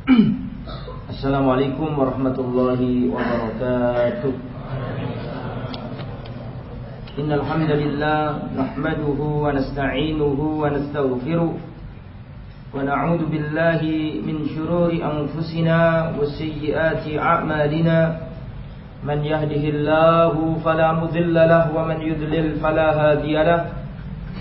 Assalamualaikum warahmatullahi wabarakatuh. إن الحمد لله نحمده ونستعينه ونستغفره ونعوذ بالله من شرور أنفسنا وسيئات أعمالنا من يهده الله فلا مذل له ومن يذلل فلا هادي له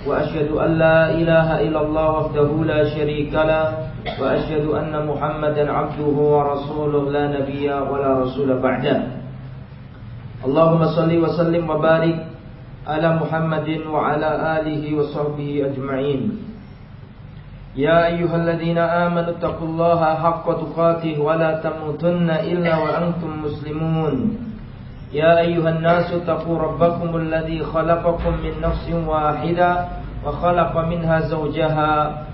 وأشهد أن لا إله إلا الله وحده لا شريك له وأشهد أن محمدا عبده ورسوله لا نبي ولا رسول بعده. اللهم صل وسلم وبارك على محمد وعلى آله وصحبه أجمعين. يا أيها الذين آمنوا اتقوا الله حق تقاته ولا تموتن إلا وأنتم مسلمون. يا أيها الناس اتقوا ربكم الذي خلقكم من نفس واحدة وخلق منها زوجها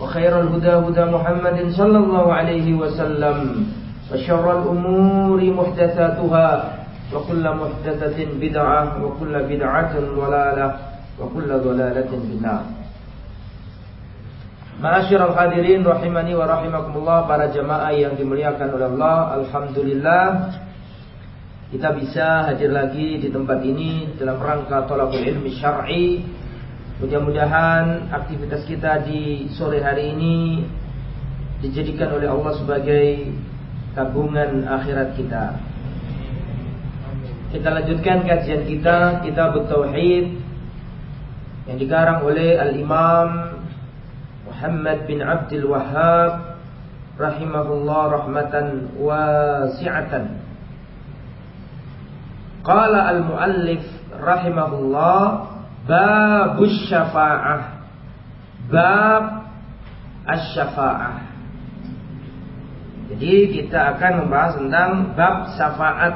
وخير الهدى هدى محمد صلى الله عليه وسلم وشر الأمور محدثاتها وكل محدثة بدعة وكل بدعة ضلالة وكل ضلالة في النار Ma'asyiral hadirin rahimani wa rahimakumullah para jamaah yang dimuliakan oleh Allah Alhamdulillah kita bisa hadir lagi di tempat ini dalam rangka tolakul ilmi syar'i. Mudah-mudahan aktivitas kita di sore hari ini dijadikan oleh Allah sebagai tabungan akhirat kita. Kita lanjutkan kajian kita kitab tauhid yang dikarang oleh Al-Imam Muhammad bin Abdul Wahhab rahimahullah rahmatan wasi'atan. Qala al-muallif rahimahullah babus syafa'ah. Bab asy-syafa'ah. Jadi kita akan membahas tentang bab syafaat.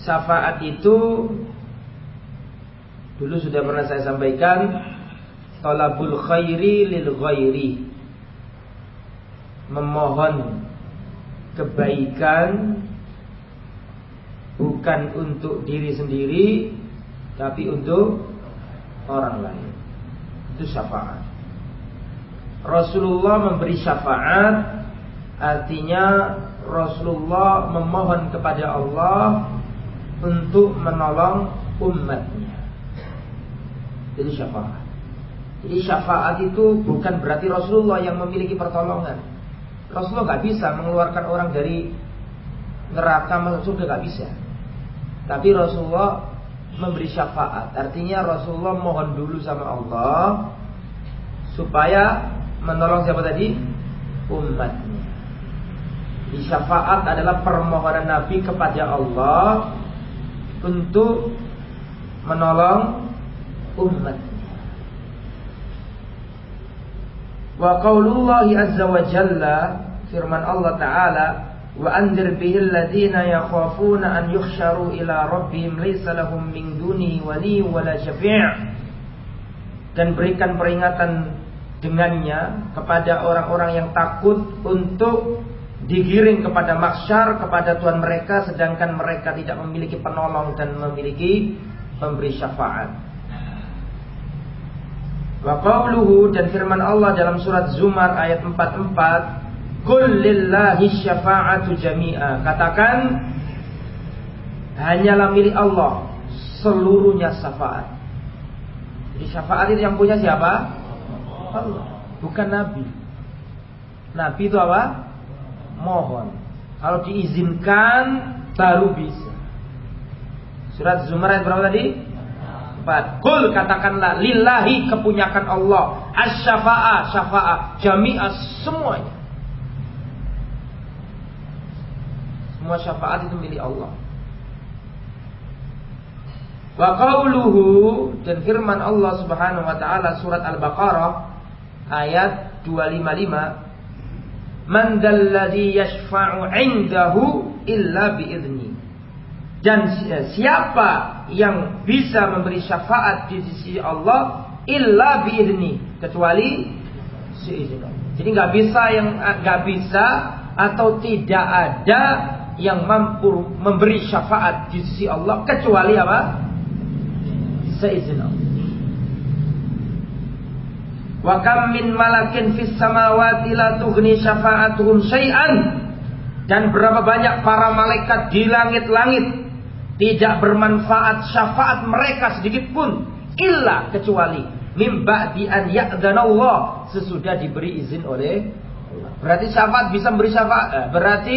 Syafaat itu dulu sudah pernah saya sampaikan talabul khairi lil ghairi. Memohon kebaikan bukan untuk diri sendiri tapi untuk orang lain. Itu syafaat. Rasulullah memberi syafaat artinya Rasulullah memohon kepada Allah untuk menolong umatnya. Jadi syafaat. Jadi syafaat itu bukan berarti Rasulullah yang memiliki pertolongan. Rasulullah nggak bisa mengeluarkan orang dari neraka masuk surga nggak bisa. Tapi Rasulullah memberi syafaat. Artinya Rasulullah mohon dulu sama Allah supaya menolong siapa tadi? Umatnya. Di syafaat adalah permohonan Nabi kepada Allah untuk menolong umatnya. Wa qaulullahi azza wa jalla firman Allah taala wa anzir bihil ladzina yakhafuna an yuhsyaru ila rabbihim lahum min dunihi wali wala syafi' dan berikan peringatan dengannya kepada orang-orang yang takut untuk digiring kepada maksyar kepada Tuhan mereka sedangkan mereka tidak memiliki penolong dan memiliki pemberi syafaat. Wa dan firman Allah dalam surat Zumar ayat 44 Qul lillahi syafa'atu jami'a. Katakan hanyalah milik Allah seluruhnya syafaat. Jadi syafaat itu yang punya siapa? Allah, bukan nabi. Nabi itu apa? Mohon. Kalau diizinkan baru bisa. Surat Zumar ayat berapa tadi? Empat. Kul katakanlah lillahi kepunyakan Allah. Asy-syafa'ah, syafa'ah, jami'ah semuanya. Semua syafaat itu milik Allah. Wa qauluhu dan firman Allah Subhanahu wa taala surat Al-Baqarah ayat 255 man dalladhi yashfa'u 'indahu illa biizni. Dan siapa yang bisa memberi syafaat di sisi Allah illa biizni kecuali seizin Allah. Jadi nggak bisa yang nggak bisa atau tidak ada yang mampu memberi syafaat di sisi Allah kecuali apa? Seizin Allah. Wa kam min malakin fis samawati la tughni syafa'atuhum syai'an. Dan berapa banyak para malaikat di langit-langit tidak bermanfaat syafaat mereka sedikit pun illa kecuali mim ba'di an ya'dhanallah sesudah diberi izin oleh Allah. Berarti syafaat bisa memberi syafaat. Eh, berarti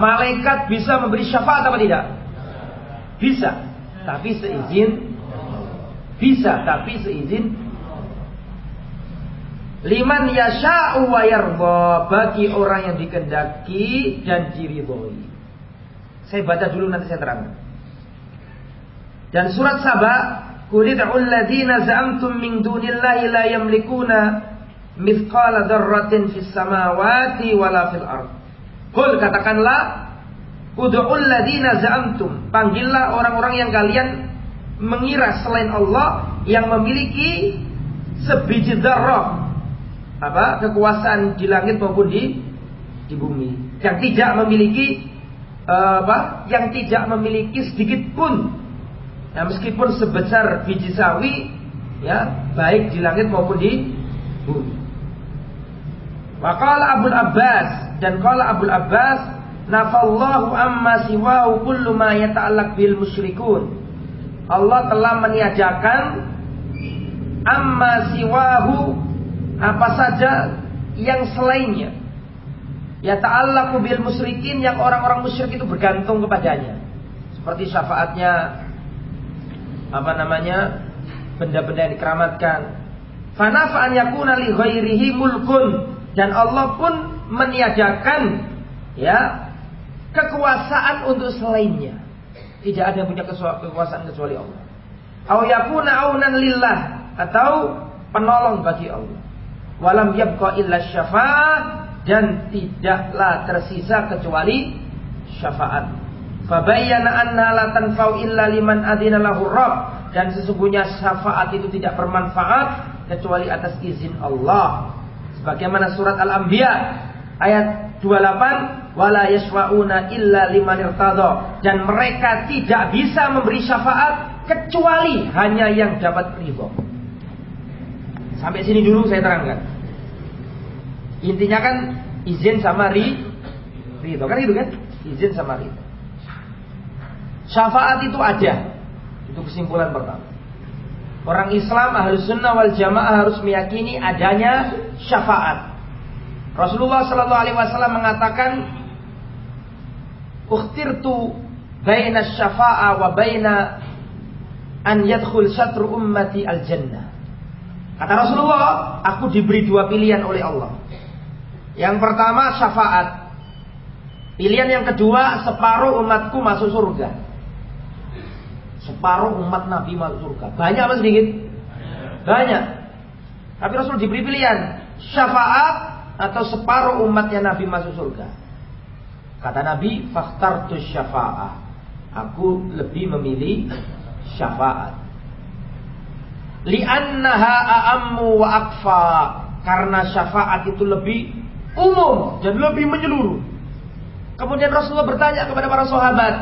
malaikat bisa memberi syafaat apa tidak? Bisa. Tapi seizin bisa, tapi seizin Liman yasha'u wa yarda bagi orang yang dikendaki dan diridhoi. Saya baca dulu nanti saya terangkan. Dan surat Saba, "Qulid'ul ladzina za'amtum min dunillahi la yamlikuna mithqala dzarratin fis samawati wala fil ard." Qul katakanlah, "Ud'ul ladzina za'amtum." Panggillah orang-orang yang kalian mengira selain Allah yang memiliki sebiji dzarrah apa? Kekuasaan di langit maupun di di bumi. Yang tidak memiliki uh, apa? Yang tidak memiliki sedikit pun. Ya meskipun sebesar biji sawi ya baik di langit maupun di bumi. Wakala Abu Abbas dan kala Abu Abbas nafallahu amma siwahu kullu ma yata'allaq bil musyrikun Allah telah meniadakan amma siwahu apa saja yang selainnya. Ya ta'allaku bil musyrikin yang orang-orang musyrik itu bergantung kepadanya. Seperti syafaatnya apa namanya? benda-benda yang dikeramatkan. Fanafa'an yakuna li ghairihi mulkun dan Allah pun meniadakan ya kekuasaan untuk selainnya. Tidak ada yang punya kekuasaan kecuali Allah. Au yakuna aunan lillah atau penolong bagi Allah walam yabqa illa syafa'ah dan tidaklah tersisa kecuali syafaat. Fabayyana anna la tanfa'u illa liman adina lahu rabb dan sesungguhnya syafaat itu tidak bermanfaat kecuali atas izin Allah. Sebagaimana surat Al-Anbiya ayat 28 wala yashfa'una illa liman irtada dan mereka tidak bisa memberi syafaat kecuali hanya yang dapat ridho. Sampai sini dulu saya terangkan. Intinya kan izin sama ri, ridho kan itu kan? Izin sama ridho. Syafaat itu ada. Itu kesimpulan pertama. Orang Islam ahlus sunnah wal jamaah harus meyakini adanya syafaat. Rasulullah Shallallahu Alaihi Wasallam mengatakan, "Ukhtirtu baina syafa'a wa baina an yadkhul syatru ummati al jannah." Kata Rasulullah, aku diberi dua pilihan oleh Allah. Yang pertama syafaat. Pilihan yang kedua separuh umatku masuk surga. Separuh umat Nabi masuk surga. Banyak apa sedikit? Banyak. Tapi Rasul diberi pilihan syafaat atau separuh umatnya Nabi masuk surga. Kata Nabi, tu syafa'ah. Aku lebih memilih syafaat. Li'annaha a'ammu wa akfa. Karena syafaat itu lebih umum dan lebih menyeluruh. Kemudian Rasulullah bertanya kepada para sahabat,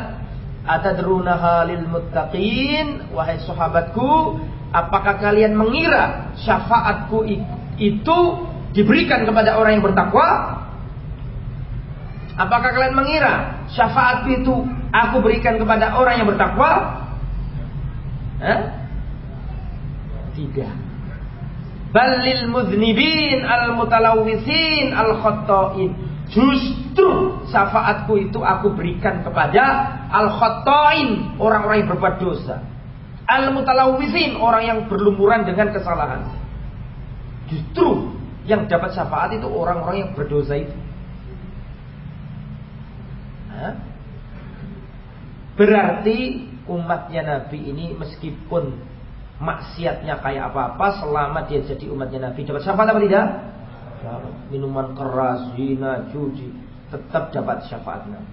"Atadruna halil muttaqin?" Wahai sahabatku, apakah kalian mengira syafaatku itu diberikan kepada orang yang bertakwa? Apakah kalian mengira syafaatku itu aku berikan kepada orang yang bertakwa? Eh? Tidak balil mudnibin al mutalawisin al khotoin justru syafaatku itu aku berikan kepada al khotoin orang-orang yang berbuat dosa al mutalawisin orang yang berlumuran dengan kesalahan justru yang dapat syafaat itu orang-orang yang berdosa itu berarti umatnya Nabi ini meskipun maksiatnya kayak apa-apa selama dia jadi umatnya Nabi dapat syafaat apa tidak? minuman keras, zina, judi, tetap dapat syafaat Nabi.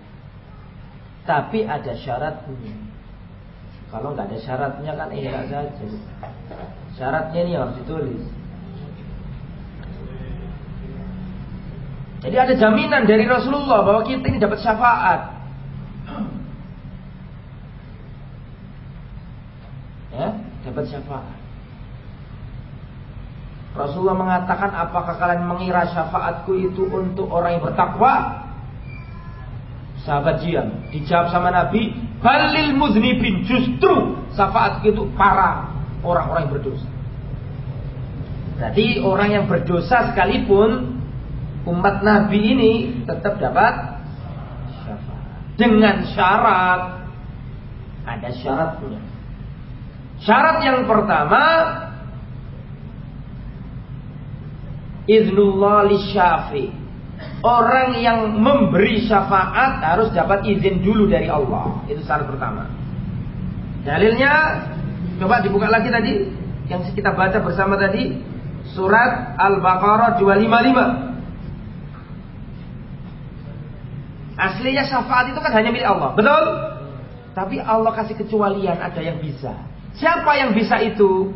Tapi ada syaratnya. Kalau nggak ada syaratnya kan enak saja. Syaratnya ini harus ditulis. Jadi ada jaminan dari Rasulullah bahwa kita ini dapat syafaat. Ya, dapat syafaat. Rasulullah mengatakan apakah kalian mengira syafaatku itu untuk orang yang bertakwa? Sahabat diam. Dijawab sama Nabi, balil muznibin justru syafaatku itu para orang-orang yang berdosa. Jadi orang yang berdosa sekalipun umat Nabi ini tetap dapat. Dengan syarat ada syaratnya. Syarat yang pertama iznullah syafi. Orang yang memberi syafaat harus dapat izin dulu dari Allah. Itu syarat pertama. Dalilnya coba dibuka lagi tadi yang kita baca bersama tadi surat Al-Baqarah 255. Aslinya syafaat itu kan hanya milik Allah, betul? Tapi Allah kasih kecualian ada yang bisa. Siapa yang bisa itu?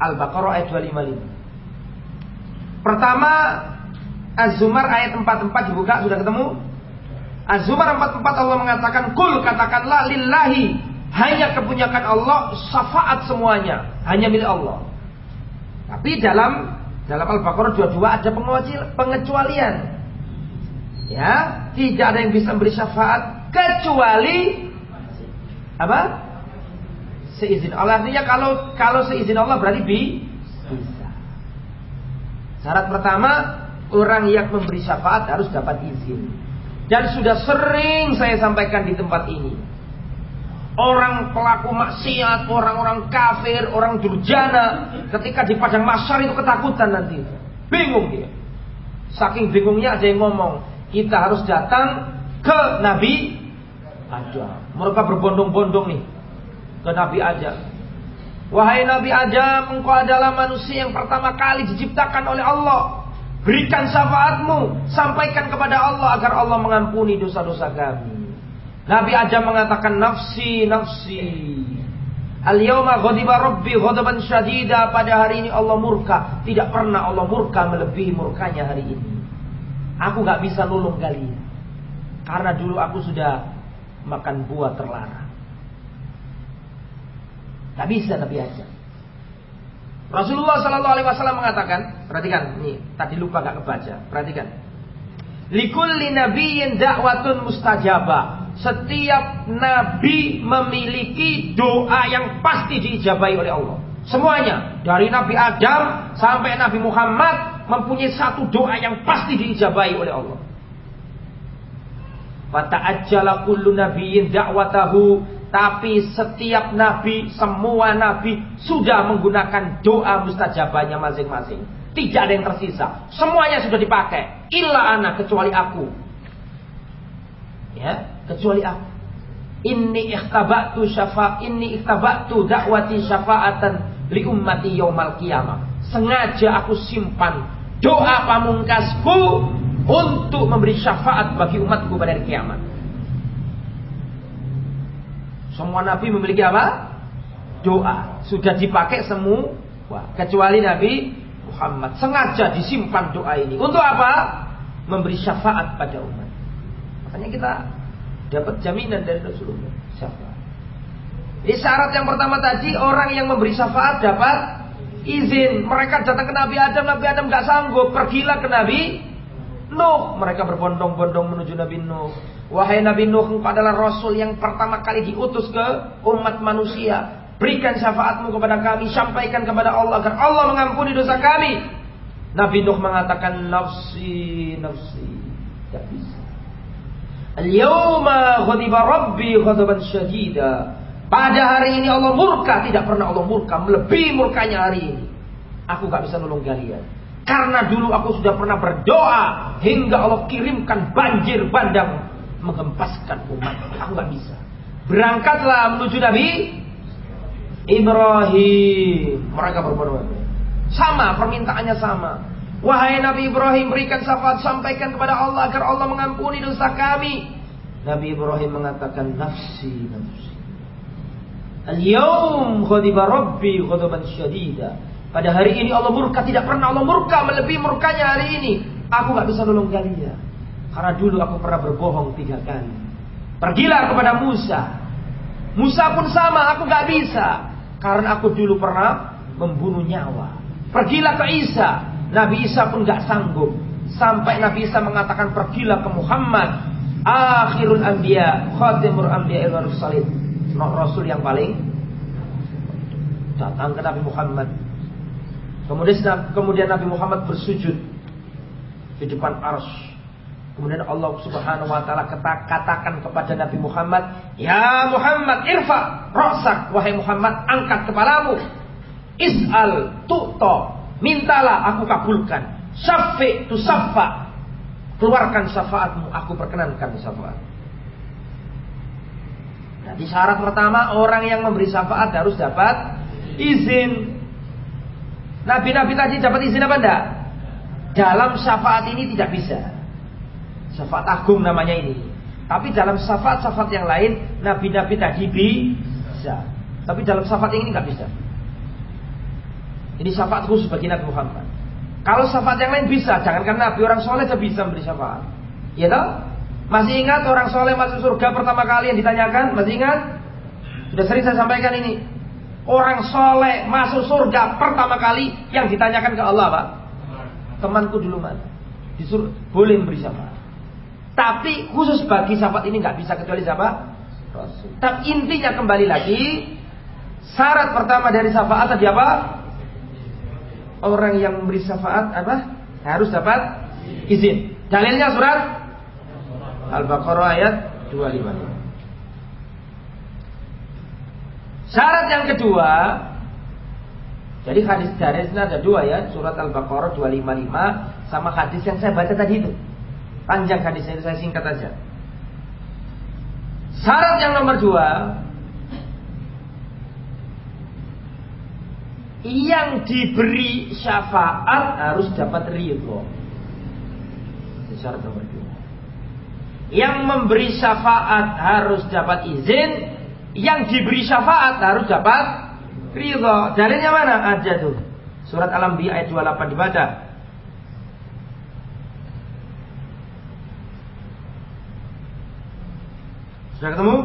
Al-Baqarah ayat 255. Pertama Az-Zumar ayat 44 dibuka sudah ketemu? Az-Zumar 44 Allah mengatakan kul katakanlah lillahi hanya kepunyakan Allah syafaat semuanya hanya milik Allah. Tapi dalam dalam Al-Baqarah 22 ada pengecualian. Ya, tidak ada yang bisa memberi syafaat kecuali apa? Seizin Allah. Artinya kalau kalau seizin Allah berarti bi Syarat pertama, orang yang memberi syafaat harus dapat izin. Dan sudah sering saya sampaikan di tempat ini. Orang pelaku maksiat, orang-orang kafir, orang durjana, ketika di padang masyar itu ketakutan nanti. Bingung dia. Saking bingungnya ada yang ngomong, kita harus datang ke Nabi Adam. Mereka berbondong-bondong nih ke Nabi Adam. Wahai Nabi Adam, engkau adalah manusia yang pertama kali diciptakan oleh Allah. Berikan syafaatmu, sampaikan kepada Allah agar Allah mengampuni dosa-dosa kami. Nabi Adam mengatakan nafsi, nafsi. Al-yawma ghadiba rabbi ghadaban syadida. Pada hari ini Allah murka. Tidak pernah Allah murka melebihi murkanya hari ini. Aku gak bisa nolong kalian. Karena dulu aku sudah makan buah terlarang. Tak bisa Nabi aja. Rasulullah Sallallahu Alaihi Wasallam mengatakan, perhatikan, ini tadi lupa gak kebaca, perhatikan. Likulli nabiyyin dakwatun mustajabah. Setiap nabi memiliki doa yang pasti diijabahi oleh Allah. Semuanya, dari Nabi Adam sampai Nabi Muhammad mempunyai satu doa yang pasti diijabahi oleh Allah. Fata'ajjala kullu nabiyyin da'watahu tapi setiap nabi, semua nabi sudah menggunakan doa mustajabahnya masing-masing. Tidak ada yang tersisa. Semuanya sudah dipakai. Illa anak kecuali aku. Ya, kecuali aku. Inni ikhtabatu syafa inni ikhtabatu dakwati syafa'atan li ummati yaumal qiyamah. Sengaja aku simpan doa pamungkasku untuk memberi syafaat bagi umatku pada hari kiamat. Semua nabi memiliki apa? Doa. Sudah dipakai semua kecuali Nabi Muhammad. Sengaja disimpan doa ini. Untuk apa? Memberi syafaat pada umat. Makanya kita dapat jaminan dari Rasulullah. Syafaat. Jadi syarat yang pertama tadi orang yang memberi syafaat dapat izin. Mereka datang ke Nabi Adam, Nabi Adam gak sanggup. Pergilah ke Nabi Nuh. Mereka berbondong-bondong menuju Nabi Nuh. Wahai Nabi Nuh, engkau adalah Rasul yang pertama kali diutus ke umat manusia. Berikan syafaatmu kepada kami, sampaikan kepada Allah agar Allah mengampuni dosa kami. Nabi Nuh mengatakan nafsi, nafsi. Tidak bisa. Al-yawma ghadiba rabbi syadida. Pada hari ini Allah murka, tidak pernah Allah murka, melebihi murkanya hari ini. Aku gak bisa nolong kalian. Karena dulu aku sudah pernah berdoa hingga Allah kirimkan banjir bandang mengempaskan umat. Aku nggak bisa. Berangkatlah menuju Nabi Ibrahim. Mereka berbondong Sama, permintaannya sama. Wahai Nabi Ibrahim berikan syafaat sampaikan kepada Allah agar Allah mengampuni dosa kami. Nabi Ibrahim mengatakan nafsi nafsi. Al-yawm ghadiba rabbi ghadaban syadida. Pada hari ini Allah murka tidak pernah Allah murka melebihi murkanya hari ini. Aku nggak bisa nolong kalian. Karena dulu aku pernah berbohong tiga kali. Pergilah kepada Musa. Musa pun sama, aku nggak bisa. Karena aku dulu pernah membunuh nyawa. Pergilah ke Isa. Nabi Isa pun nggak sanggup. Sampai Nabi Isa mengatakan pergilah ke Muhammad. Akhirul anbiya, khatimul anbiya ilmu salib. Rasul yang paling datang ke Nabi Muhammad. Kemudian kemudian Nabi Muhammad bersujud di depan ars. Kemudian Allah Subhanahu wa taala katakan kepada Nabi Muhammad, "Ya Muhammad, irfa ra'sak, wahai Muhammad, angkat kepalamu. Is'al tu'ta, mintalah aku kabulkan. Syafi tu syafa. Keluarkan syafaatmu, aku perkenankan syafaat. Jadi syarat pertama orang yang memberi syafaat harus dapat izin. Nabi-nabi tadi dapat izin apa enggak? Dalam syafaat ini tidak bisa. Syafaat agung namanya ini. Tapi dalam syafaat-syafaat yang lain, nabi-nabi tadi bisa. Tapi dalam syafaat ini nggak bisa. Ini syafaat khusus bagi Nabi Muhammad. Kalau syafaat yang lain bisa, jangankan Nabi orang soleh saja bisa memberi syafaat. Ya toh? Masih ingat orang soleh masuk surga pertama kali yang ditanyakan? Masih ingat? Sudah sering saya sampaikan ini. Orang soleh masuk surga pertama kali yang ditanyakan ke Allah, Pak. Temanku dulu mana? Disuruh boleh memberi syafaat. Tapi khusus bagi sahabat ini nggak bisa kecuali siapa? Rasul. Tapi intinya kembali lagi syarat pertama dari syafaat tadi apa? Orang yang memberi syafaat apa? Harus dapat izin. Dalilnya surat Al-Baqarah ayat 255. Syarat yang kedua jadi hadis dari ini ada dua ya, surat Al-Baqarah 255 sama hadis yang saya baca tadi itu. Panjang hadisnya itu saya singkat aja. Syarat yang nomor dua, yang diberi syafaat harus dapat ridho. Syarat nomor dua. Yang memberi syafaat harus dapat izin, yang diberi syafaat harus dapat ridho. Dalilnya mana? Ada tuh. Surat Al-Anbiya ayat 28 dibaca. Sudah ketemu?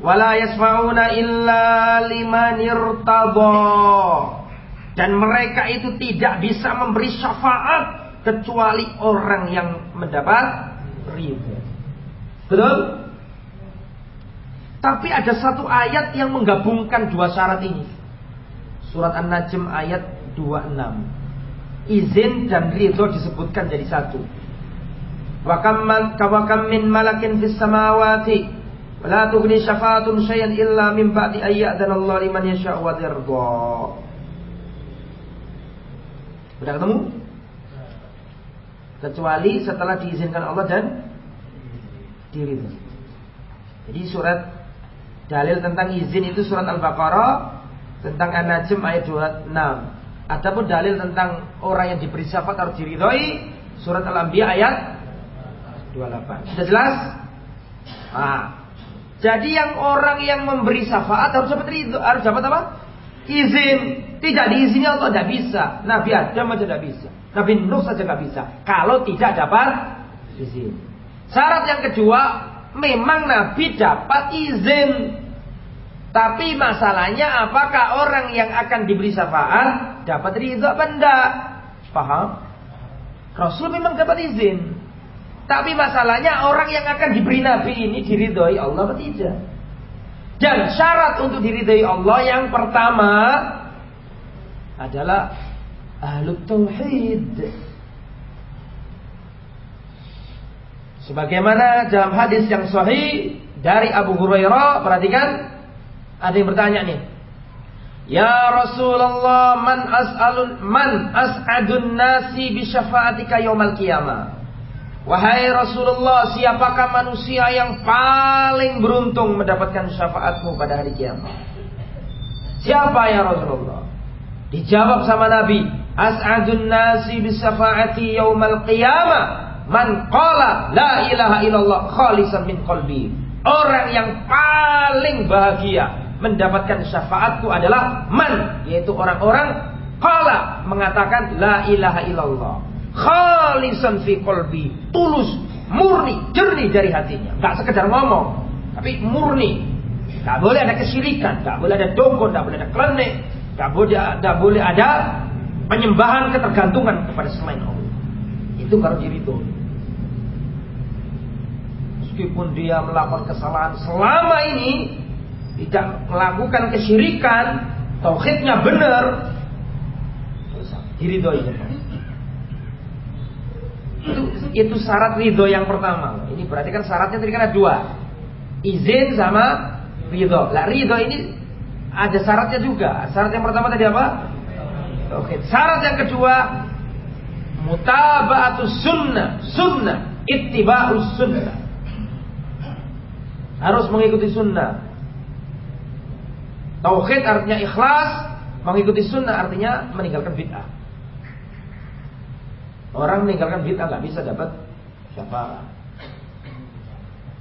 Wala yasma'una illa liman. Dan mereka itu tidak bisa memberi syafaat kecuali orang yang mendapat ridho. Betul? Tapi ada satu ayat yang menggabungkan dua syarat ini. Surat An-Najm ayat 26. Izin dan ridho disebutkan jadi satu. Wa kam min malakin fis samawati la tughni syafa'atun syai'an illa min ba'di dan Allah liman yasha'u wa yarda. Sudah ketemu? Kecuali setelah diizinkan Allah dan diri. Jadi surat Dalil tentang izin itu surat Al-Baqarah tentang An-Najm ayat 26. Adapun dalil tentang orang yang diberi syafaat harus diridhoi surat Al-Anbiya ayat 28. Sudah jelas? Nah, jadi yang orang yang memberi syafaat harus dapat ridho, harus dapat apa? Izin. Tidak diizini Allah tidak bisa. Nabi Adam aja tidak bisa. Nabi Nuh saja tidak bisa. Kalau tidak dapat izin. Syarat yang kedua, memang Nabi dapat izin. Tapi masalahnya apakah orang yang akan diberi syafaat dapat ridho enggak? Paham? Rasul memang dapat izin. Tapi masalahnya orang yang akan diberi Nabi ini diridhoi Allah atau tidak? Dan syarat untuk diridhoi Allah yang pertama adalah ahlu tauhid. Sebagaimana dalam hadis yang sahih dari Abu Hurairah, perhatikan ada yang bertanya nih. Ya Rasulullah, man as'alun man as'adun nasi bi syafaatika yaumal qiyamah. Wahai Rasulullah, siapakah manusia yang paling beruntung mendapatkan syafaatmu pada hari kiamat? Siapa ya Rasulullah? Dijawab sama Nabi, As'adun nasi bisafa'ati yaumal qiyamah. Man qala la ilaha illallah khalisan min qalbi. Orang yang paling bahagia mendapatkan syafaatku adalah man yaitu orang-orang qala mengatakan la ilaha illallah. Khalisan fi qalbi. Tulus murni jernih dari hatinya. Nggak sekedar ngomong tapi murni. Nggak boleh ada kesyirikan nggak boleh ada dongkon nggak boleh ada klenik nggak boleh boleh ada penyembahan ketergantungan kepada selain Allah. Itu baru diridho meskipun dia melakukan kesalahan selama ini tidak melakukan kesyirikan tauhidnya benar diridhoi itu itu syarat ridho yang pertama. Ini berarti kan syaratnya tadi kan ada dua. Izin sama ridho. Lah ridho ini ada syaratnya juga. Syarat yang pertama tadi apa Oke, syarat yang kedua mutaba'atus sunnah, sunnah, ittiba'us sunnah. Harus mengikuti sunnah. Tauhid artinya ikhlas, mengikuti sunnah artinya meninggalkan bid'ah. Orang meninggalkan bid'ah nggak bisa dapat siapa?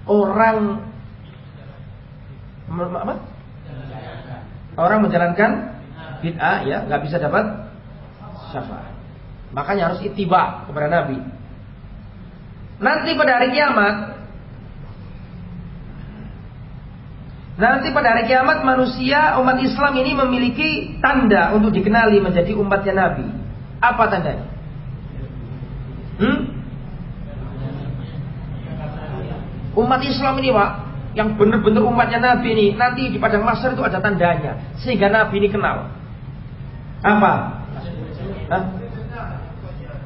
Orang apa? Orang menjalankan bid'ah ya nggak bisa dapat syafaat. Makanya harus ittiba kepada Nabi. Nanti pada hari kiamat Nanti pada hari kiamat manusia umat Islam ini memiliki tanda untuk dikenali menjadi umatnya Nabi. Apa tandanya? Hmm? Umat Islam ini pak, yang benar-benar umatnya Nabi ini, nanti di padang masyar itu ada tandanya, sehingga Nabi ini kenal. Apa? Hah?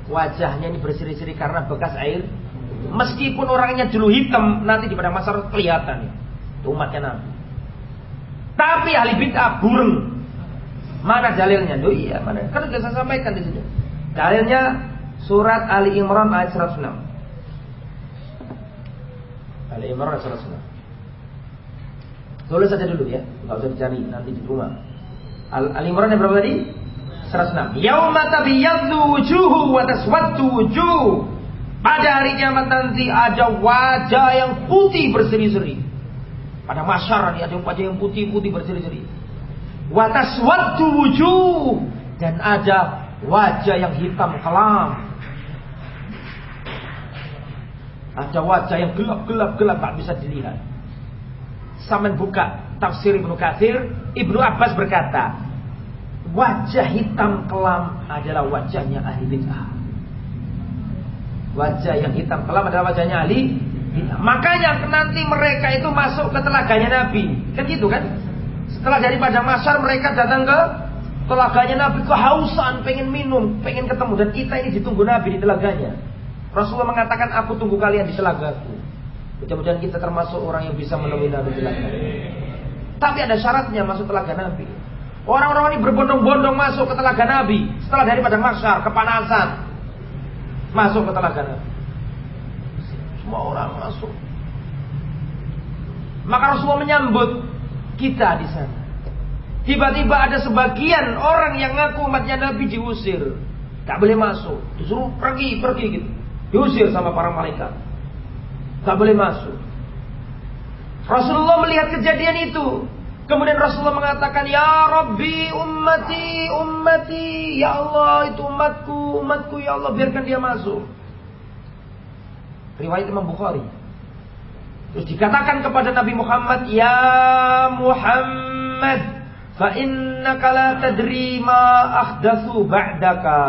Wajahnya ini berseri-seri karena bekas air. Meskipun orangnya dulu hitam, nanti di padang masar kelihatan. Itu umatnya Nabi. Tapi ahli bid'ah burung. Mana dalilnya? Duh iya, mana? Kan sudah saya sampaikan di sini. Dalilnya surat Ali Imran ayat 106. Ali Imran ayat 106. Tulis saja dulu ya, nggak usah dicari nanti di rumah. Al, Al Imran yang berapa tadi? 106. Yauma tabiyyaddu wujuhu wa taswaddu wujuh. Pada hari kiamat nanti ada wajah yang putih berseri-seri. Pada masyarakat ada wajah yang putih-putih berseri-seri. Wa taswaddu wujuh dan ada wajah yang hitam kelam. Ada wajah yang gelap-gelap gelap tak bisa dilihat. Saman buka tafsir Ibnu Katsir, Ibnu Abbas berkata, Wajah hitam kelam adalah wajahnya ahli bid'ah. Wajah yang hitam kelam adalah wajahnya ahli bid'ah. Makanya nanti mereka itu masuk ke telaganya Nabi. Kan gitu kan? Setelah dari padang masar mereka datang ke telaganya Nabi kehausan, pengen minum, pengen ketemu dan kita ini ditunggu Nabi di telaganya. Rasulullah mengatakan aku tunggu kalian di telagaku. Mudah-mudahan kita termasuk orang yang bisa menemui Nabi di telaga. Tapi ada syaratnya masuk telaga Nabi. Orang-orang ini berbondong-bondong masuk ke telaga Nabi setelah dari padang kepanasan. Masuk ke telaga Nabi. Semua orang masuk. Maka Rasulullah menyambut kita di sana. Tiba-tiba ada sebagian orang yang ngaku umatnya Nabi diusir. Gak boleh masuk. Disuruh pergi, pergi gitu. Diusir sama para malaikat. Gak boleh masuk. Rasulullah melihat kejadian itu. Kemudian Rasulullah mengatakan, Ya Rabbi ummati, ummati. Ya Allah itu umatku, umatku ya Allah biarkan dia masuk. Riwayat Imam Bukhari. Terus dikatakan kepada Nabi Muhammad, Ya Muhammad, fa innaka la tadri ma ahdatsu ba'daka.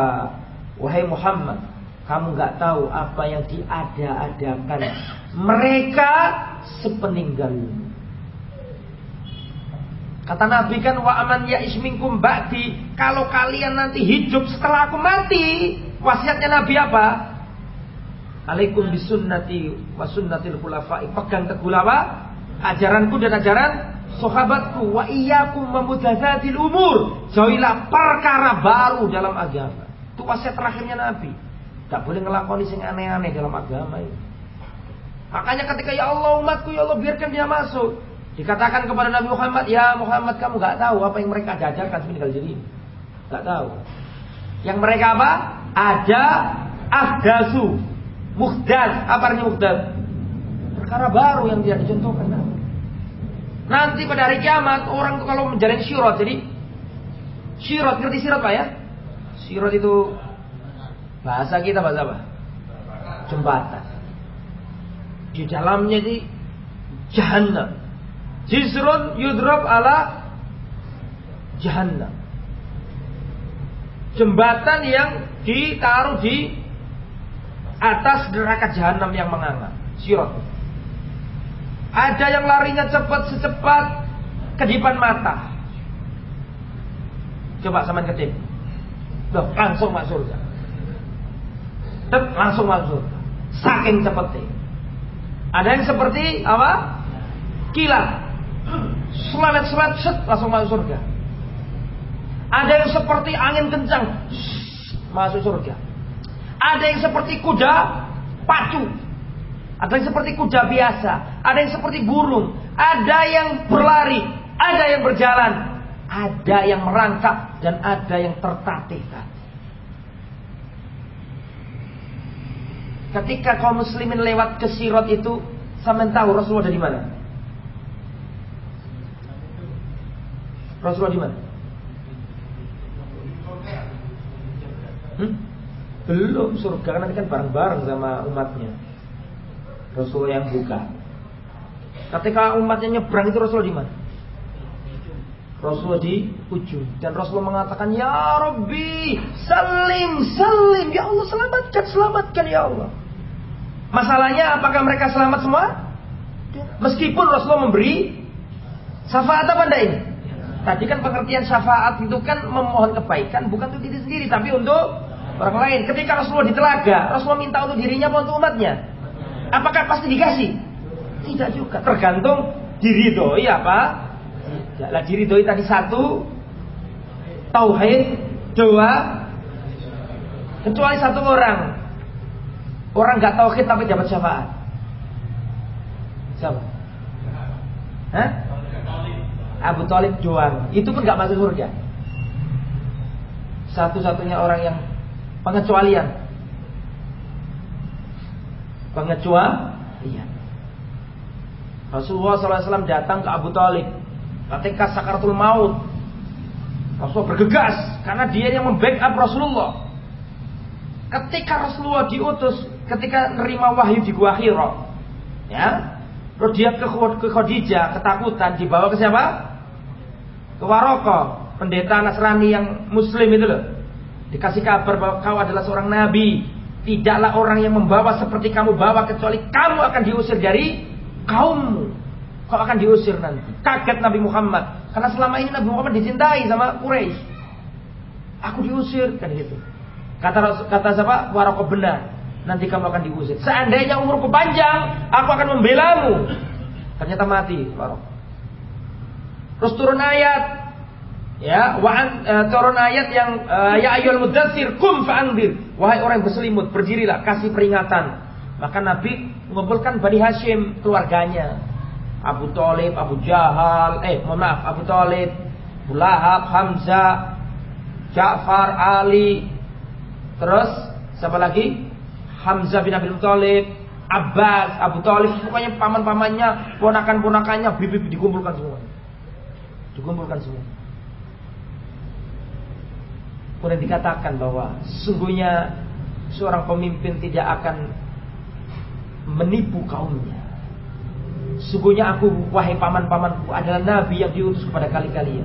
Wahai Muhammad, kamu nggak tahu apa yang diada-adakan mereka sepeninggalmu. Kata Nabi kan wa aman ya isminkum ba'di. Kalau kalian nanti hidup setelah aku mati, wasiatnya Nabi apa? Alaikum bisunnati wa sunnatil khulafa'i. Pegang teguh apa? Ajaranku dan ajaran sahabatku wa iyyakum mamudzatil umur. Jauhilah perkara baru dalam agama. Itu wasiat terakhirnya Nabi. Tak boleh ngelakoni sing aneh-aneh dalam agama ini. Makanya ketika ya Allah umatku ya Allah biarkan dia masuk. Dikatakan kepada Nabi Muhammad, ya Muhammad kamu gak tahu apa yang mereka jajarkan semeninggal jadi. Gak tahu. Yang mereka apa? Ada ahdasu, muhdas. Apa artinya muhdas? Perkara baru yang tidak dicontohkan. Nanti pada hari kiamat orang tuh kalau menjalin syirat jadi syirat ngerti syirat pak ya? Syirat itu bahasa kita bahasa apa? Jembatan. Di dalamnya di jahannam. Jisrun yudrob ala jahannam. Jembatan yang ditaruh di atas neraka jahanam yang menganga. Sirot. Ada yang larinya cepat secepat kedipan mata. Coba sama kedip. Loh, langsung masuk surga. Tep, langsung masuk surga. Saking cepatnya. Ada yang seperti apa? Kilat. Selamat-selamat set langsung masuk surga. Ada yang seperti angin kencang. Masuk surga. Ada yang seperti kuda pacu. Ada yang seperti kuda biasa. Ada yang seperti burung. Ada yang berlari. Ada yang berjalan. Ada yang merangkak. Dan ada yang tertatih. Ketika kaum muslimin lewat ke Sirot itu, sampai tahu Rasulullah dari mana? Rasulullah di mana? Hmm? Belum surga nanti kan bareng-bareng sama umatnya. Rasulullah yang buka. Ketika umatnya nyebrang itu Rasulullah di mana? Rasulullah di ujung dan Rasulullah mengatakan ya Rabbi salim salim ya Allah selamatkan selamatkan ya Allah masalahnya apakah mereka selamat semua meskipun Rasulullah memberi syafaat apa ini tadi kan pengertian syafaat itu kan memohon kebaikan bukan untuk diri sendiri tapi untuk orang lain ketika Rasulullah di telaga Rasulullah minta untuk dirinya apa untuk umatnya apakah pasti dikasih tidak juga tergantung diri iya apa tidak. Lah doi tadi satu, tauhid, dua, kecuali satu orang. Orang nggak tauhid tapi dapat syafaat. Siapa? Hah? Abu Talib doang. Itu pun nggak masuk surga. Satu-satunya orang yang pengecualian. Pengecualian. Rasulullah SAW datang ke Abu Talib ketika sakaratul maut Rasulullah bergegas karena dia yang membackup Rasulullah. Ketika Rasulullah diutus, ketika nerima wahyu di Gua Hira, ya, terus dia ke Khadijah ketakutan dibawa ke siapa? Ke Waroko, pendeta Nasrani yang Muslim itu loh. Dikasih kabar bahwa kau adalah seorang nabi. Tidaklah orang yang membawa seperti kamu bawa kecuali kamu akan diusir dari kaummu. Kau akan diusir nanti. Kaget Nabi Muhammad. Karena selama ini Nabi Muhammad dicintai sama Quraisy. Aku diusir kan gitu. Kata kata siapa? Warokoh benar. Nanti kamu akan diusir. Seandainya umurku panjang, aku akan membelamu. Ternyata mati Warokoh. Terus turun ayat. Ya wa uh, turun ayat yang uh, ya ayyul mudatsir kum fa'andir. Wahai orang yang berselimut berdirilah kasih peringatan. Maka Nabi mengumpulkan Bani Hashim keluarganya. Abu Talib, Abu Jahal, eh mohon maaf, Abu Talib, Abu Lahab, Hamzah, Ja'far, Ali, terus siapa lagi? Hamzah bin Abi Talib, Abbas, Abu Talib, pokoknya paman-pamannya, ponakan-ponakannya, bibi dikumpulkan semua. Dikumpulkan semua. Kemudian dikatakan bahwa sungguhnya seorang pemimpin tidak akan menipu kaumnya. Sungguhnya aku, wahai paman-pamanku, adalah nabi yang diutus kepada kali-kalian.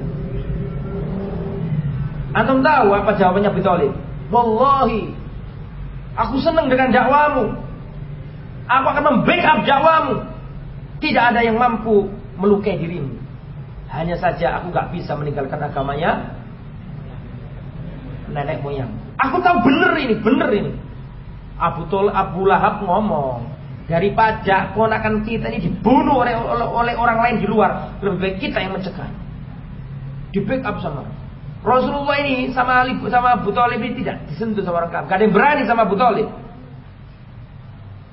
Antum tahu apa jawabannya Abu Talib? Wallahi, aku senang dengan dakwamu. Aku akan membackup dakwamu. Tidak ada yang mampu melukai dirimu. Hanya saja aku gak bisa meninggalkan agamanya. Nenek moyang. Aku tahu bener ini, bener ini. Abu Tol Abu Lahab ngomong, daripada ponakan kita ini dibunuh oleh, oleh, oleh orang lain di luar. Lebih baik kita yang mencegah. Di backup sama Rasulullah ini sama sama Abu Talib ini tidak disentuh sama orang kafir gak ada yang berani sama Abu Talib.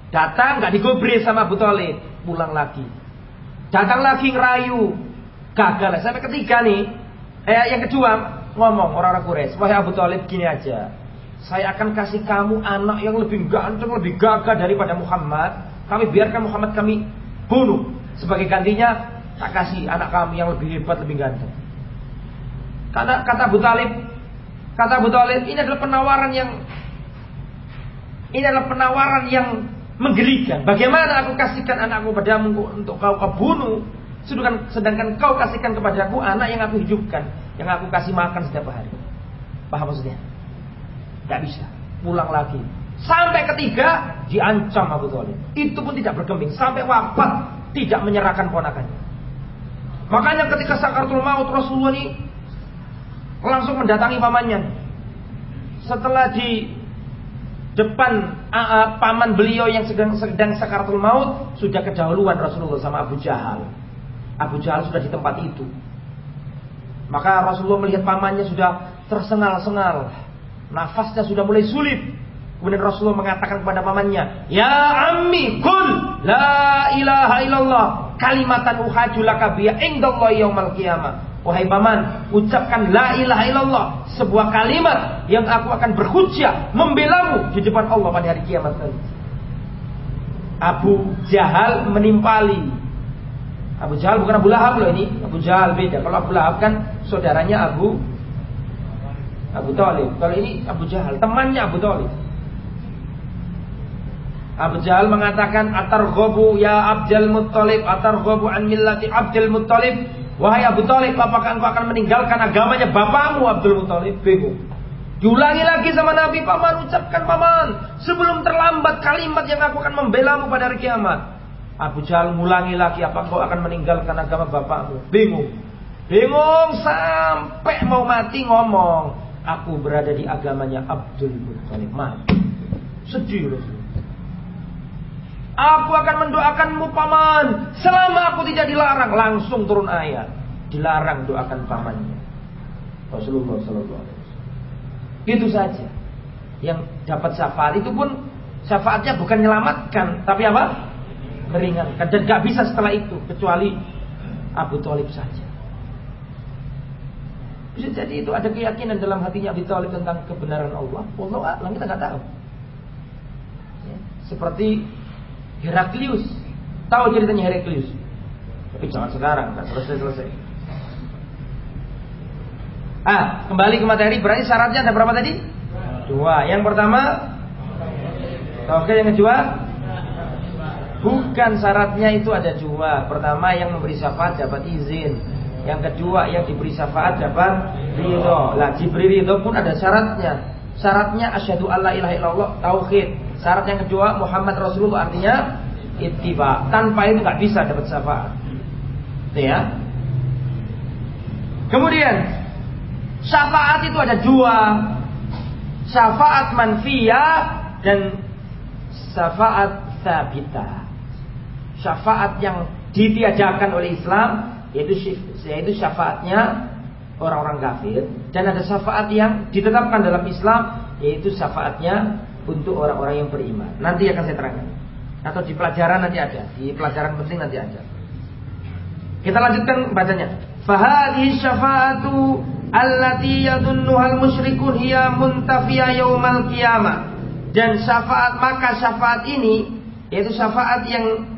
Datang gak digobres sama Abu Talib. Pulang lagi. Datang lagi ngerayu gagal sampai ketiga nih eh yang kedua ngomong orang-orang Quraisy, "Wahai Abu Talib, gini aja. Saya akan kasih kamu anak yang lebih ganteng, lebih gagah daripada Muhammad. Kami biarkan Muhammad kami bunuh. Sebagai gantinya, tak kasih anak kami yang lebih hebat, lebih ganteng." Kata kata Abu Talib, kata Abu Talib, ini adalah penawaran yang ini adalah penawaran yang menggelikan. Bagaimana aku kasihkan anakku padamu untuk kau kau bunuh, sedangkan sedangkan kau kasihkan kepadaku anak yang aku hidupkan, yang aku kasih makan setiap hari. Paham maksudnya? Gak bisa. Pulang lagi. Sampai ketiga diancam Abu Thalib. Itu pun tidak berkembang sampai wafat tidak menyerahkan ponakannya. Makanya ketika sakaratul maut Rasulullah ini langsung mendatangi pamannya. Setelah di depan uh, paman beliau yang sedang sedang sakaratul maut sudah kedahuluan Rasulullah sama Abu Jahal. Abu Jahal sudah di tempat itu. Maka Rasulullah melihat pamannya sudah tersengal-sengal. Nafasnya sudah mulai sulit. Kemudian Rasulullah mengatakan kepada pamannya, "Ya ammi, kul la ilaha illallah kalimatan uhajulaka biya indallahi yaumal qiyamah." Wahai paman, ucapkan la ilaha illallah, sebuah kalimat yang aku akan berhujjah membelamu di depan Allah pada hari kiamat nanti. Abu Jahal menimpali. Abu Jahal bukan Abu Lahab loh ini, Abu Jahal beda. Kalau Abu Lahab kan saudaranya Abu Abu Talib. Kalau ini Abu Jahal, temannya Abu Talib. Abu Jahal mengatakan atar gobu ya Abdul Muttalib, atar gobu an millati Abdul Muttalib Wahai Abu Talib, apakah engkau akan meninggalkan agamanya bapakmu Abdul Muttalib? Bingung. Diulangi lagi sama Nabi, paman ucapkan paman. Sebelum terlambat kalimat yang aku akan membelamu pada hari kiamat. Abu Jahal mengulangi lagi, apa engkau akan meninggalkan agama bapakmu? Bingung. Bingung sampai mau mati ngomong. Aku berada di agamanya Abdul Muttalib. Mati. Sedih Rasul. Aku akan mendoakanmu paman selama aku tidak dilarang. Langsung turun ayat, dilarang doakan pamannya. Rasulullah Sallallahu Alaihi Wasallam. Itu saja yang dapat syafaat itu pun syafaatnya bukan menyelamatkan, tapi apa? Meringankan dan gak bisa setelah itu kecuali Abu Talib saja. Bisa jadi itu ada keyakinan dalam hatinya Abu Talib tentang kebenaran Allah. Allah alam kita nggak tahu. Ya, seperti Heraklius. Tahu ceritanya Heraklius? Tapi jangan sekarang, kan selesai-selesai. Ah, kembali ke materi. Berarti syaratnya ada berapa tadi? Dua. Yang pertama, Oke, yang kedua, bukan syaratnya itu ada dua. Pertama, yang memberi syafaat dapat izin. Yang kedua, yang diberi syafaat dapat ridho. Lah, diberi ridho pun ada syaratnya. Syaratnya asyhadu alla ilaha illallah tauhid. Syarat yang kedua Muhammad Rasulullah artinya ittiba. Tanpa itu nggak bisa dapat syafaat. Ya. Kemudian syafaat itu ada dua. Syafaat manfiyah dan syafaat sabita. Syafaat yang ditiadakan oleh Islam yaitu yaitu syafaatnya orang-orang kafir dan ada syafaat yang ditetapkan dalam Islam yaitu syafaatnya untuk orang-orang yang beriman. Nanti akan saya terangkan. Atau di pelajaran nanti ada, di pelajaran penting nanti ada. Kita lanjutkan bacanya. Fahadhi syafa'atu allati yadunnuhal musyrikun hiya muntafiya yaumal qiyamah. Dan syafaat maka syafaat ini yaitu syafaat yang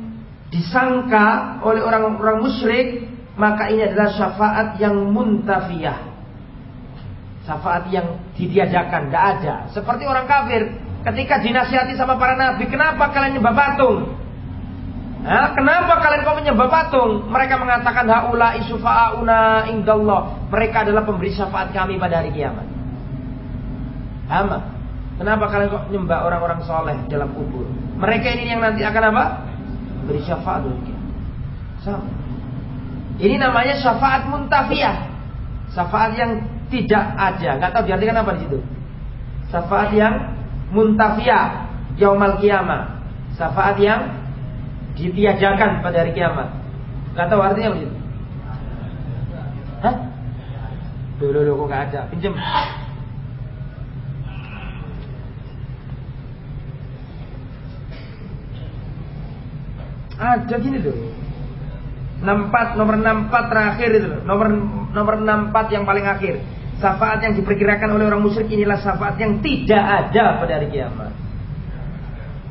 disangka oleh orang-orang musyrik maka ini adalah syafaat yang muntafiyah. Syafaat yang ditiadakan, tidak ada. Seperti orang kafir, ketika dinasihati sama para nabi, kenapa kalian nyembah patung? Nah, kenapa kalian kok menyembah patung? Mereka mengatakan haula isufa'auna indallah. Mereka adalah pemberi syafaat kami pada hari kiamat. Sama. Kenapa kalian kok menyembah orang-orang soleh dalam kubur? Mereka ini yang nanti akan apa? Beri syafaat Sama. Ini namanya syafaat muntafiyah. Syafaat yang tidak ada. Gak tahu diartikan apa di situ. Syafaat yang muntafiyah yaumal kiamah. Syafaat yang ditiadakan pada hari kiamat. Gak tahu artinya apa itu? Hah? Dulu dulu kok gak ada. Pinjem. Ada gini loh. 64 nomor 64 terakhir itu loh. Nomor nomor 64 yang paling akhir. Syafaat yang diperkirakan oleh orang musyrik inilah syafaat yang tidak ada pada hari kiamat.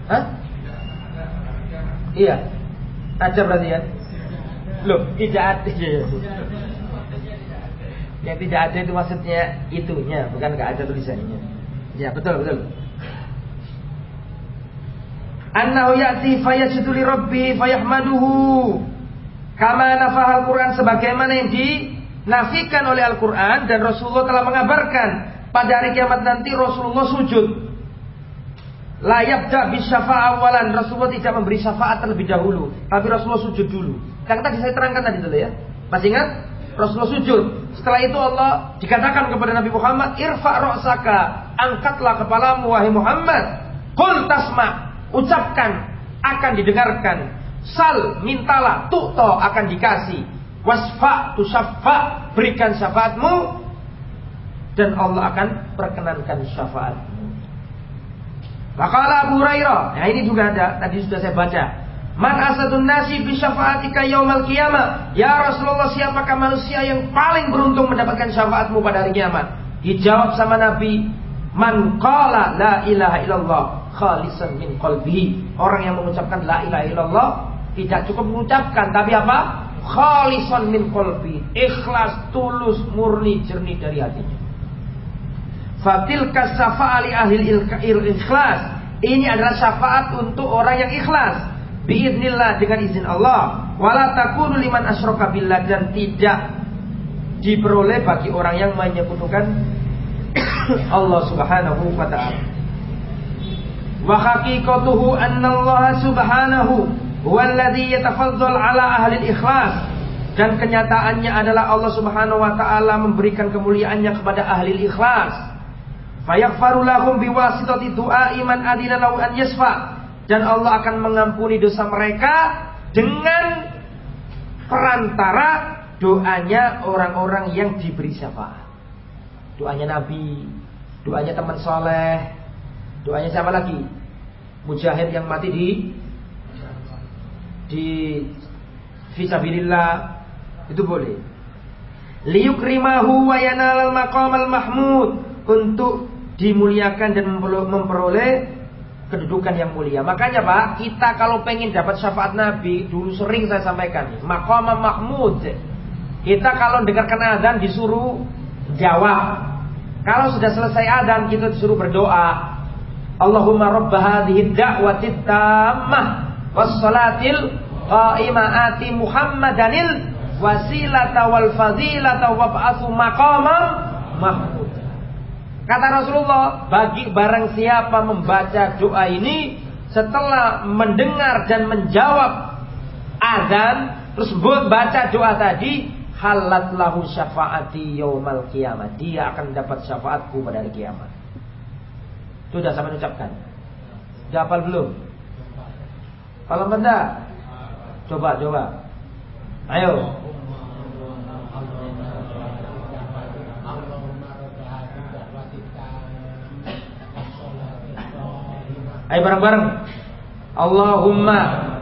Hah? Iya. Ada berarti ya? Loh, tidak ada. Yang tidak ada itu maksudnya itunya, bukan nggak ada tulisannya. Ya, betul, betul. Annahu ya'ti fayasjudu li fayahmaduhu. Kama nafahal Quran sebagaimana yang dinafikan oleh Al-Quran dan Rasulullah telah mengabarkan pada hari kiamat nanti Rasulullah sujud. Layak dak bisyafa awalan Rasulullah tidak memberi syafaat terlebih dahulu, tapi Rasulullah sujud dulu. Yang tadi saya terangkan tadi dulu ya. Masih ingat? Rasulullah sujud. Setelah itu Allah dikatakan kepada Nabi Muhammad, "Irfa ra'saka, angkatlah kepalamu wahai Muhammad. Qul tasma, ucapkan akan didengarkan. Sal, mintalah, tu'to akan dikasih. Wasfa, tusaffa, berikan syafaatmu dan Allah akan perkenankan syafaatmu. Maka Abu Hurairah, nah ini juga ada, tadi sudah saya baca. Man asadun nasi bi syafaatika yaumal qiyamah. Ya Rasulullah, siapakah manusia yang paling beruntung mendapatkan syafaatmu pada hari kiamat? Dijawab sama Nabi, Man qala la ilaha illallah khalisan min qalbihi. Orang yang mengucapkan la ilaha illallah tidak cukup mengucapkan tapi apa? Khalisan min qalbi. Ikhlas, tulus, murni, jernih dari hatinya. Fatil kasafa ali ahli ikhlas. Ini adalah syafaat untuk orang yang ikhlas. Biidnillah dengan izin Allah. Wala takunu liman asyraka billah dan tidak diperoleh bagi orang yang menyekutukan Allah Subhanahu wa taala. Anna Allah Subhanahu huwa alladhi yatafaddal ala ahli ikhlas. Dan kenyataannya adalah Allah Subhanahu wa taala memberikan kemuliaannya kepada ahli ikhlas. Fayaghfaru lahum biwasitati du'a iman adina lahu an yasfa. Dan Allah akan mengampuni dosa mereka dengan perantara doanya orang-orang yang diberi syafaat. Doanya Nabi, doanya teman soleh, doanya siapa lagi? Mujahid yang mati di di fisabilillah itu boleh. Liyukrimahu wa yanalal maqamal mahmud untuk dimuliakan dan memperoleh kedudukan yang mulia. Makanya Pak, kita kalau pengen dapat syafaat Nabi, dulu sering saya sampaikan, maqamah mahmud. Kita kalau dengarkan azan disuruh jawab. Kalau sudah selesai azan kita disuruh berdoa. Allahumma rabb hadhihi da'wati tammah was salatil qa'imah ati Muhammadanil wasilata wal fadilata wab'atsu maqamam mahmud. Kata Rasulullah, bagi barang siapa membaca doa ini setelah mendengar dan menjawab azan, terus baca doa tadi, halat lahu syafaati yaumal kiamat. Dia akan dapat syafaatku pada hari kiamat. Sudah saya ucapkan. Sudah hafal belum? Kalau benda, coba coba. Ayo. Ayo bareng-bareng. Allahumma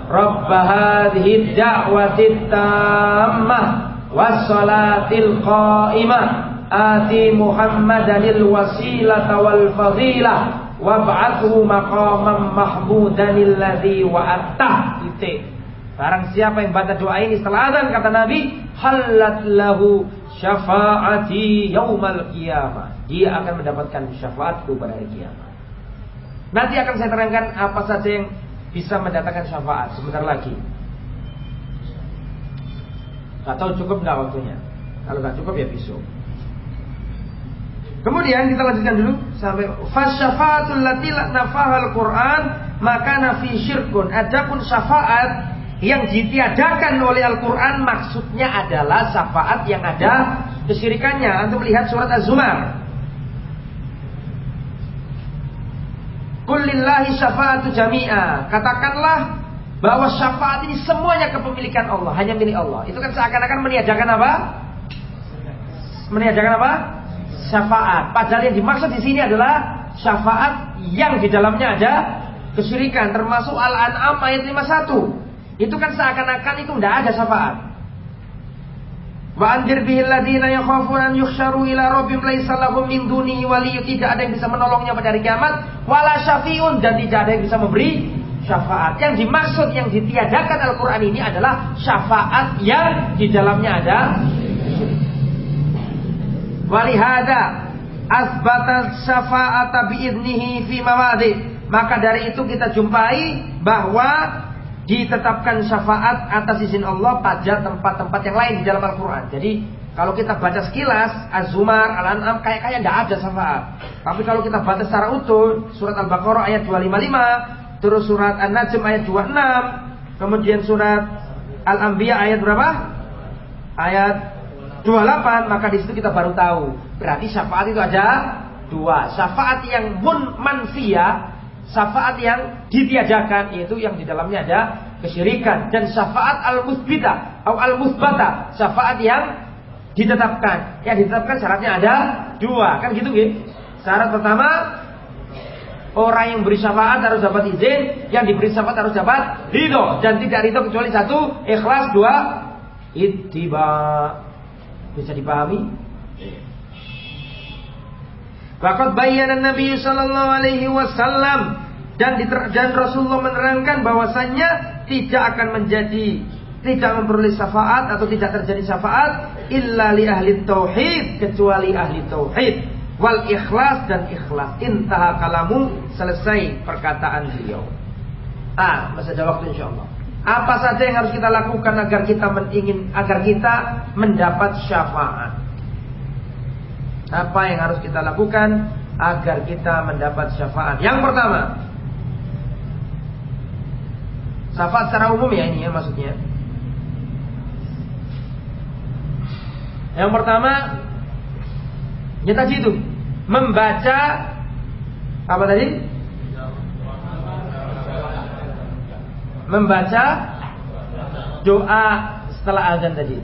Rabb hadhihi da'wati tammah was salatil qa'imah ati Muhammadanil wasilata wal fadilah wab'athu maqaman mahmudanil ladzi wa'atta. Titik. Barang siapa yang baca doa ini setelah azan kata Nabi, halat lahu syafaati yaumal qiyamah. Dia akan mendapatkan syafaatku pada hari kiamat. Nanti akan saya terangkan apa saja yang bisa mendatangkan syafaat sebentar lagi. Gak tahu cukup nggak waktunya. Kalau nggak cukup ya besok. Kemudian kita lanjutkan dulu sampai fasyafaatul lati nafahal Quran maka nafi syirkun. Adapun syafaat yang ditiadakan oleh Al-Quran maksudnya adalah syafaat yang ada kesyirikannya. Untuk melihat surat Az-Zumar Kullillahi syafaatu jami'a. Katakanlah bahwa syafaat ini semuanya kepemilikan Allah, hanya milik Allah. Itu kan seakan-akan meniadakan apa? Meniadakan apa? Syafaat. Padahal yang dimaksud di sini adalah syafaat yang di dalamnya ada kesyirikan, termasuk Al-An'am ayat 51. Itu kan seakan-akan itu tidak ada syafaat. Wa anzir bihil ladina yakhafuna an yuhsyaru ila rabbihim laisa lahum min dunihi waliy. Tidak ada yang bisa menolongnya pada hari kiamat, wala syafi'un dan tidak ada yang bisa memberi syafaat. Yang dimaksud yang ditiadakan Al-Qur'an ini adalah syafaat yang di dalamnya ada Walihada asbata syafa'ata biidnihi fi mawadi. Maka dari itu kita jumpai bahwa ditetapkan syafaat atas izin Allah pada tempat-tempat yang lain di dalam Al-Quran. Jadi kalau kita baca sekilas Az-Zumar, Al-An'am kayak kayak tidak ada syafaat. Tapi kalau kita baca secara utuh surat Al-Baqarah ayat 255, terus surat An-Najm ayat 26, kemudian surat Al-Anbiya ayat berapa? Ayat 28 maka di situ kita baru tahu. Berarti syafaat itu ada dua. Syafaat yang mun manfia syafaat yang ditiadakan yaitu yang di dalamnya ada kesyirikan. Dan syafaat al musbita atau al musbata syafaat yang ditetapkan. Yang ditetapkan syaratnya ada dua. Kan gitu gitu syarat pertama orang yang beri syafaat harus dapat izin yang diberi syafaat harus dapat ridho. Dan tidak ridho kecuali satu ikhlas dua ittiba bisa dipahami? Waqad bayyana Nabi sallallahu alaihi wasallam dan dan Rasulullah menerangkan bahwasannya tidak akan menjadi tidak memperoleh syafaat atau tidak terjadi syafaat illa li ahli tauhid kecuali ahli tauhid wal ikhlas dan ikhlas intaha kalamu selesai perkataan beliau. Ah, masih ada waktu insyaallah. Apa saja yang harus kita lakukan agar kita ingin agar kita mendapat syafaat? Apa yang harus kita lakukan agar kita mendapat syafaat? Yang pertama, syafaat secara umum ya ini ya maksudnya. Yang pertama, ya tadi itu membaca apa tadi? Membaca doa setelah azan tadi.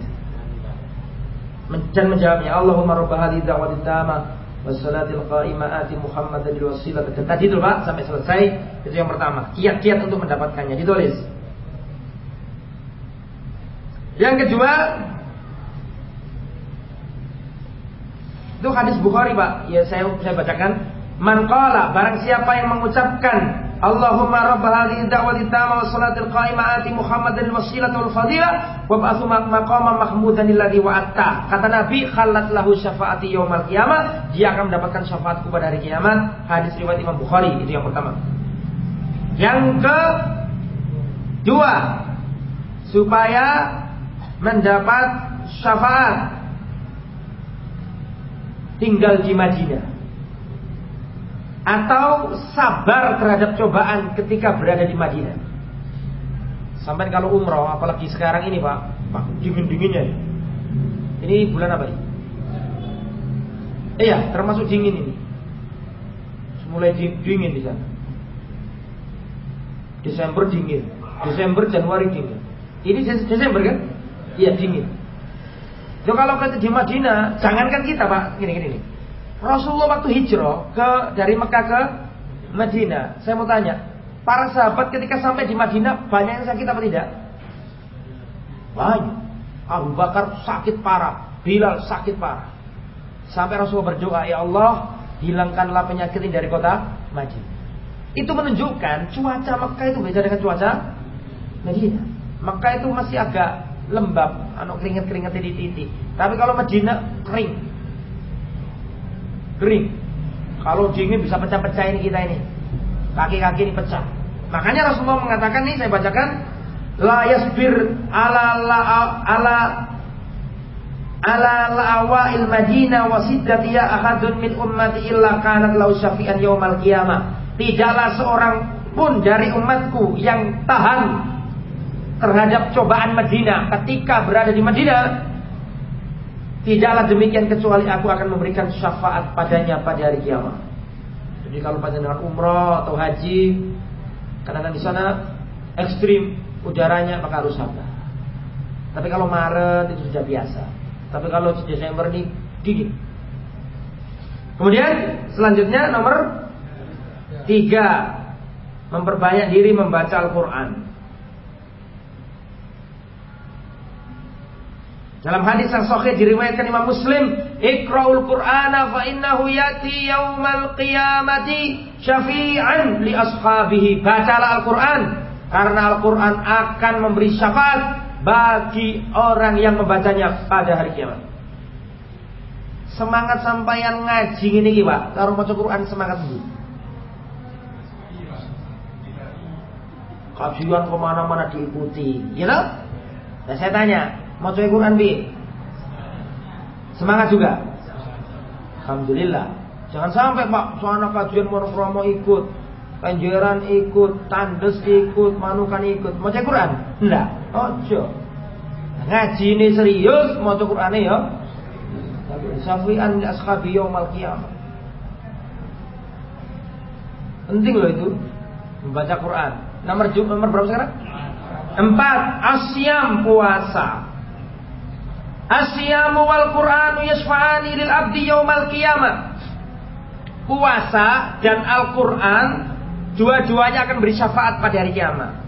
Dan menjawabnya Allahumma rabb hadhihi da'wati tamah wassalatil qa'imah ati Muhammadan lil wasilah tadi itu Pak sampai selesai itu yang pertama. Kiat-kiat untuk mendapatkannya ditulis. Yang kedua itu hadis Bukhari Pak. Ya saya saya bacakan. Man qala barang siapa yang mengucapkan Allahumma rabb hadhihi da'wati tamma wa salatil qa'imah ati Muhammadan wasilah fadilah wa ba'athu maqama mahmudan alladhi wa'atta. Kata Nabi, khalat lahu syafaati yaumal qiyamah, dia akan mendapatkan syafaatku pada hari kiamat. Hadis riwayat Imam Bukhari, itu yang pertama. Yang ke dua, supaya mendapat syafaat tinggal di Madinah atau sabar terhadap cobaan ketika berada di Madinah. Sampai kalau umroh, apalagi sekarang ini pak, pak dingin dinginnya. Ini bulan apa ini? Iya, termasuk dingin ini. Mulai dingin di sana. Desember dingin, Desember Januari dingin. Ini Desember kan? Iya dingin. So kalau di Madinah, jangankan kita pak, gini gini. Rasulullah waktu hijrah ke dari Mekah ke Madinah. Saya mau tanya, para sahabat ketika sampai di Madinah banyak yang sakit apa tidak? Banyak. Abu Bakar sakit parah, Bilal sakit parah. Sampai Rasulullah berdoa, "Ya Allah, hilangkanlah penyakit ini dari kota Madinah." Itu menunjukkan cuaca Mekah itu beda dengan cuaca Madinah. Mekah itu masih agak lembab, anu keringet-keringet titik-titik. Tapi kalau Madinah kering, kering. Kalau dingin bisa pecah-pecah ini kita ini. Kaki-kaki ini pecah. Makanya Rasulullah mengatakan nih saya bacakan la yasbir ala la ala ala la'awa'il Madinah wa siddatiya ahadun min ummati illa kanat lau syafi'an yaumal qiyamah. Tidaklah seorang pun dari umatku yang tahan terhadap cobaan Madinah ketika berada di Madinah Tidaklah demikian kecuali aku akan memberikan syafaat padanya pada hari kiamat. Jadi kalau pada dengan umroh atau haji, karena di sana ekstrim udaranya maka harus sabar. Tapi kalau Maret itu sudah biasa. Tapi kalau Desember ini dingin. Kemudian selanjutnya nomor tiga memperbanyak diri membaca Al-Quran. Dalam hadis yang sahih diriwayatkan Imam Muslim, "Iqra'ul Qur'ana fa innahu yati yaumal qiyamati syafi'an li ashabihi." Bacalah Al-Qur'an karena Al-Qur'an akan memberi syafaat bagi orang yang membacanya pada hari kiamat. Semangat sampaian ngaji ini Pak, karo maca Quran semangat dulu. Kajian ke mana-mana diikuti, you know? Nah saya tanya, Mau coba Quran bi? Semangat juga. Alhamdulillah. Jangan sampai Pak, soalnya kajian monokromo ikut, penjeran ikut, tandes ikut, manukan ikut. Mau cek Quran? Enggak. Ojo. Ngaji ini serius, mau cek Quran ya. Safi'an ashabi yaumal qiyamah. Penting loh itu membaca Quran. Nomor nomor berapa sekarang? Empat, asyam puasa. Asyamu wal Qur'anu yasfa'ani lil abdi yaumal qiyamah. Puasa dan Al-Qur'an dua-duanya akan beri syafaat pada hari kiamat.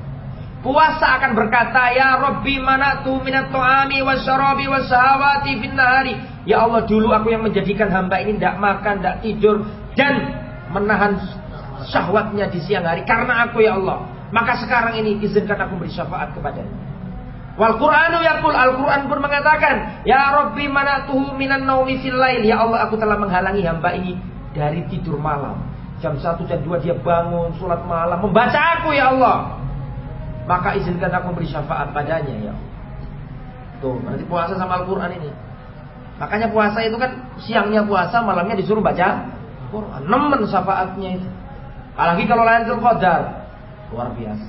Puasa akan berkata, "Ya Rabbi manatu minat ta'ami wasyarabi wasyahawati fin nahari." Ya Allah, dulu aku yang menjadikan hamba ini tidak makan, tidak tidur dan menahan syahwatnya di siang hari karena aku ya Allah. Maka sekarang ini izinkan aku beri syafaat kepadanya. Wal Qur'anu yaqul Al-Qur'an pun mengatakan, "Ya Rabbi manatuhu minan naumi lail." Ya Allah, aku telah menghalangi hamba ini dari tidur malam. Jam 1 jam 2 dia bangun salat malam membaca aku ya Allah. Maka izinkan aku beri syafaat padanya ya Allah. Tuh, berarti puasa sama Al-Qur'an ini. Makanya puasa itu kan siangnya puasa, malamnya disuruh baca Quran. Nemen syafaatnya itu. Apalagi kalau Lailatul Qadar. Luar biasa.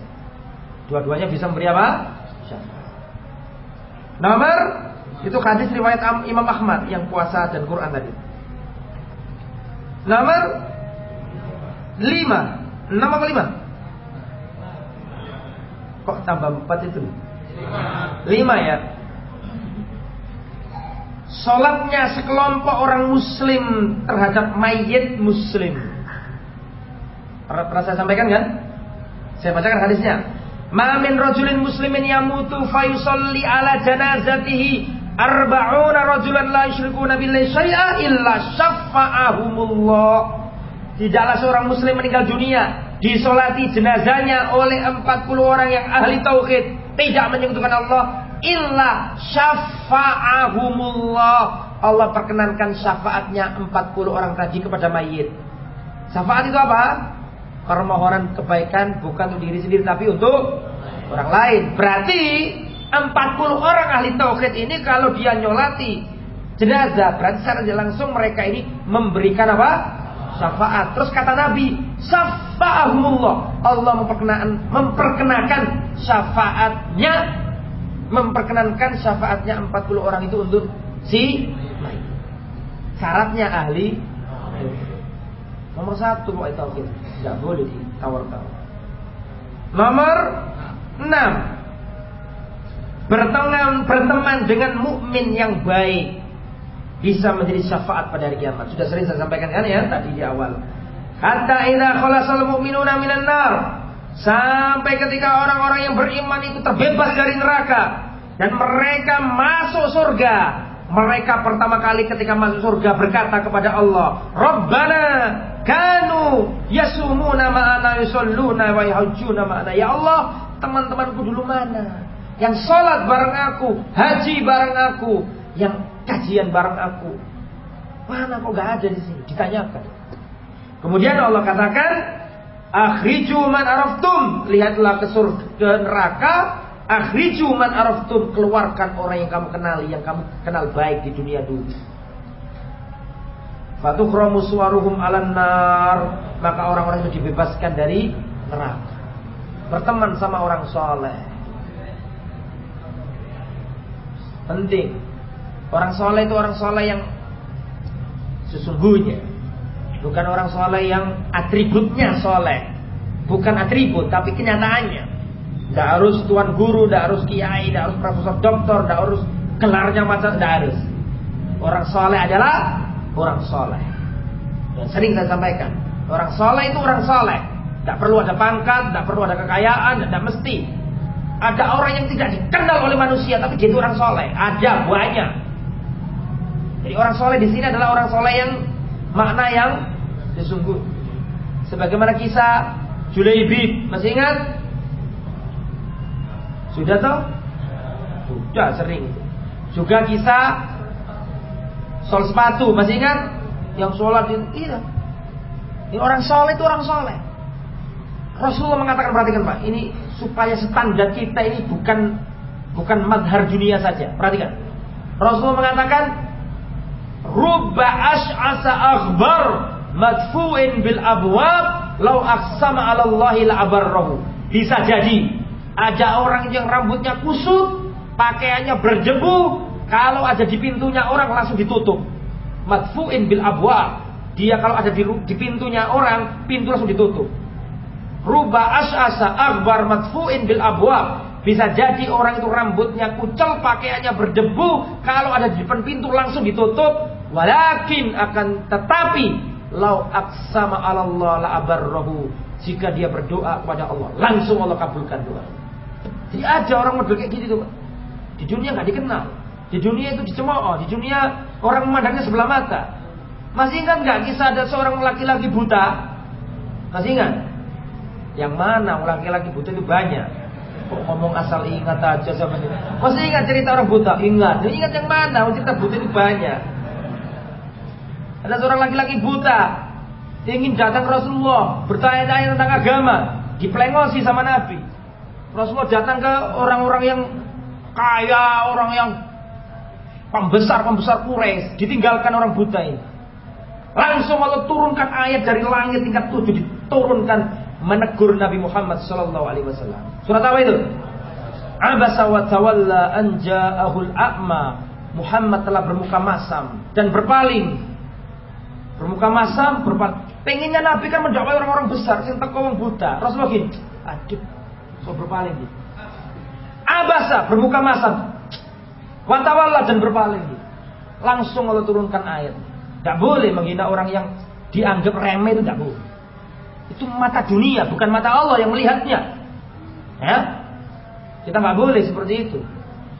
Dua-duanya bisa memberi apa? Nomor itu hadis riwayat Imam Ahmad yang puasa dan Quran tadi. Nomor lima, enam apa lima? Kok tambah empat itu? Lima ya. Sholatnya sekelompok orang Muslim terhadap mayit Muslim. Pernah saya sampaikan kan? Saya bacakan hadisnya. Ma min rajulin muslimin yamutu fayusalli ala janazatihi arba'una rajulan la yusyrikuna billahi syai'a illa syafa'ahumullah. Tidaklah seorang muslim meninggal dunia disolati jenazahnya oleh 40 orang yang ahli tauhid tidak menyekutukan Allah illa syafa'ahumullah. Allah perkenankan syafaatnya 40 orang tadi kepada mayit. Syafaat itu apa? Permohonan kebaikan bukan untuk diri sendiri tapi untuk orang lain. Berarti 40 orang ahli tauhid ini kalau dia nyolati jenazah berarti secara langsung mereka ini memberikan apa? syafaat. Terus kata Nabi, syafa'ahumullah. Allah memperkenakan memperkenakan syafaatnya memperkenankan syafaatnya 40 orang itu untuk si Syaratnya ahli Nomor satu pokoknya tauhid. Tidak boleh ditawar-tawar. Nomor enam. Berteman, berteman dengan mukmin yang baik bisa menjadi syafaat pada hari kiamat. Sudah sering saya sampaikan kan ya tadi di awal. Hatta idza khalasal mu'minuna minan nar. Sampai ketika orang-orang yang beriman itu terbebas dari neraka dan mereka masuk surga. Mereka pertama kali ketika masuk surga berkata kepada Allah, "Rabbana Kanu yasumuna ma'ana yusalluna wa yahujjuna ma'ana. Ya Allah, teman-temanku dulu mana? Yang sholat bareng aku, haji bareng aku, yang kajian bareng aku. Mana kok gak ada di sini? Ditanyakan. Kemudian Allah katakan, Akhriju man araftum. Lihatlah ke surga ke neraka. Akhriju man araftum. Keluarkan orang yang kamu kenali, yang kamu kenal baik di dunia dulu. Fatukhramu suwaruhum alan nar. Maka orang-orang itu dibebaskan dari neraka. Berteman sama orang soleh. Penting. Orang soleh itu orang soleh yang sesungguhnya. Bukan orang soleh yang atributnya soleh. Bukan atribut, tapi kenyataannya. Tidak harus tuan guru, tidak harus kiai, tidak harus profesor doktor, tidak harus gelarnya macam, tidak harus. Orang soleh adalah orang soleh. Dan sering saya sampaikan, orang soleh itu orang soleh. Tidak perlu ada pangkat, tidak perlu ada kekayaan, tidak mesti. Ada orang yang tidak dikenal oleh manusia tapi dia orang soleh. Ada banyak. Jadi orang soleh di sini adalah orang soleh yang makna yang sesungguh. Sebagaimana kisah Julaibib, masih ingat? Sudah tahu? Sudah sering. Juga kisah sol sepatu, masih ingat? Yang sholat itu, iya. Ini orang soleh itu orang soleh. Rasulullah mengatakan perhatikan Pak, ini supaya standar kita ini bukan bukan madhar dunia saja. Perhatikan. Rasulullah mengatakan rubba ash'asa akhbar madfu'in bil abwab lau aqsama 'ala Allahi la abarrahu. Bisa jadi ada orang yang rambutnya kusut, pakaiannya berjebu, kalau ada di pintunya orang langsung ditutup. Madfu'in bil abwab. Dia kalau ada di, di pintunya orang, pintu langsung ditutup. Ruba as'asa akbar madfu'in bil abwab. Bisa jadi orang itu rambutnya kucel, pakaiannya berdebu. Kalau ada di depan pintu langsung ditutup. Walakin akan tetapi lau aksama Allah la abarrahu. Jika dia berdoa kepada Allah, langsung Allah kabulkan doa. Jadi ada orang model kayak gitu Di dunia nggak dikenal. Di dunia itu dicemooh. Di dunia orang memandangnya sebelah mata. Masih ingat nggak kisah ada seorang laki-laki buta? Masih ingat? Yang mana laki-laki buta itu banyak. Kok ngomong asal ingat aja sama ini. Masih ingat cerita orang buta? Ingat. Ingat yang mana? Cerita buta itu banyak. Ada seorang laki-laki buta ingin datang ke Rasulullah bertanya-tanya tentang agama, diplengosi sama Nabi. Rasulullah datang ke orang-orang yang kaya, orang yang pembesar-pembesar Quraisy, ditinggalkan orang buta ini. Langsung Allah turunkan ayat dari langit tingkat tujuh diturunkan menegur Nabi Muhammad sallallahu alaihi wasallam. Surat apa itu? Abasa wa tawalla an ja'ahul a'ma. Muhammad telah bermuka masam dan berpaling. Bermuka masam, berpaling. Pengennya Nabi kan mendakwai orang-orang besar, sing teko wong buta. Rasulullah gini, aduh, so berpaling gitu. Abasa bermuka masam. Wa tawalla dan berpaling. Langsung Allah turunkan ayat. Tidak boleh menghina orang yang dianggap remeh itu tidak boleh. Itu mata dunia, bukan mata Allah yang melihatnya. Ya? Kita nggak boleh seperti itu.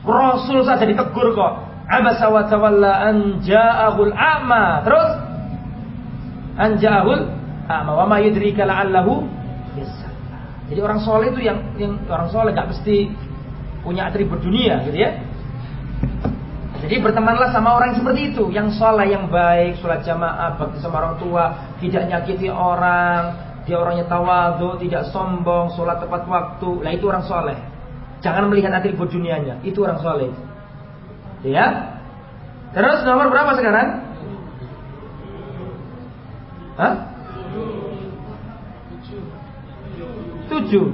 Rasul saja ditegur kok. Abasa wa tawalla a'ma. Terus an ja'ahul a'ma wa ma yudrika la'allahu Jadi orang soleh itu yang, yang orang soleh nggak mesti punya atribut dunia gitu ya. Jadi bertemanlah sama orang seperti itu, yang soleh, yang baik, sholat jamaah, bakti sama orang tua, tidak nyakiti orang, dia orangnya tawadhu, tidak sombong, sholat tepat waktu. Lah itu orang soleh. Jangan melihat atribut dunianya. Itu orang soleh. Ya. Terus nomor berapa sekarang? Hah? Tujuh.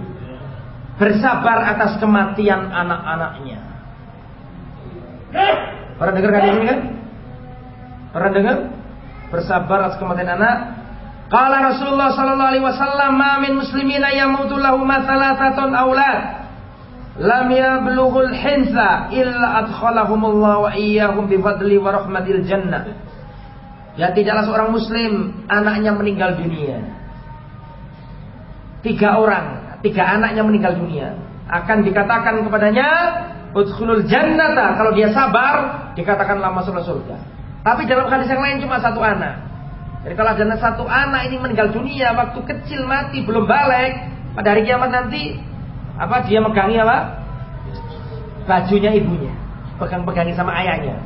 Bersabar atas kematian anak-anaknya. Pernah dengar kan ini kan? Pernah dengar? Bersabar atas kematian anak Qala Rasulullah sallallahu alaihi wasallam ma min muslimina yamutu lahu mathalathatun aulad lam yablughul hinsa illa adkhalahumullah wa iyyahum bi fadli wa rahmatil jannah. Ya tidaklah seorang muslim anaknya meninggal dunia. Tiga orang, tiga anaknya meninggal dunia. Akan dikatakan kepadanya, Udkhulul jannata. Kalau dia sabar, dikatakanlah masuklah surga. Tapi dalam hadis yang lain cuma satu anak. Jadi kalau ada satu anak ini meninggal dunia waktu kecil mati belum balik pada hari kiamat nanti apa dia megangi apa? Bajunya ibunya. Pegang-pegangi sama ayahnya.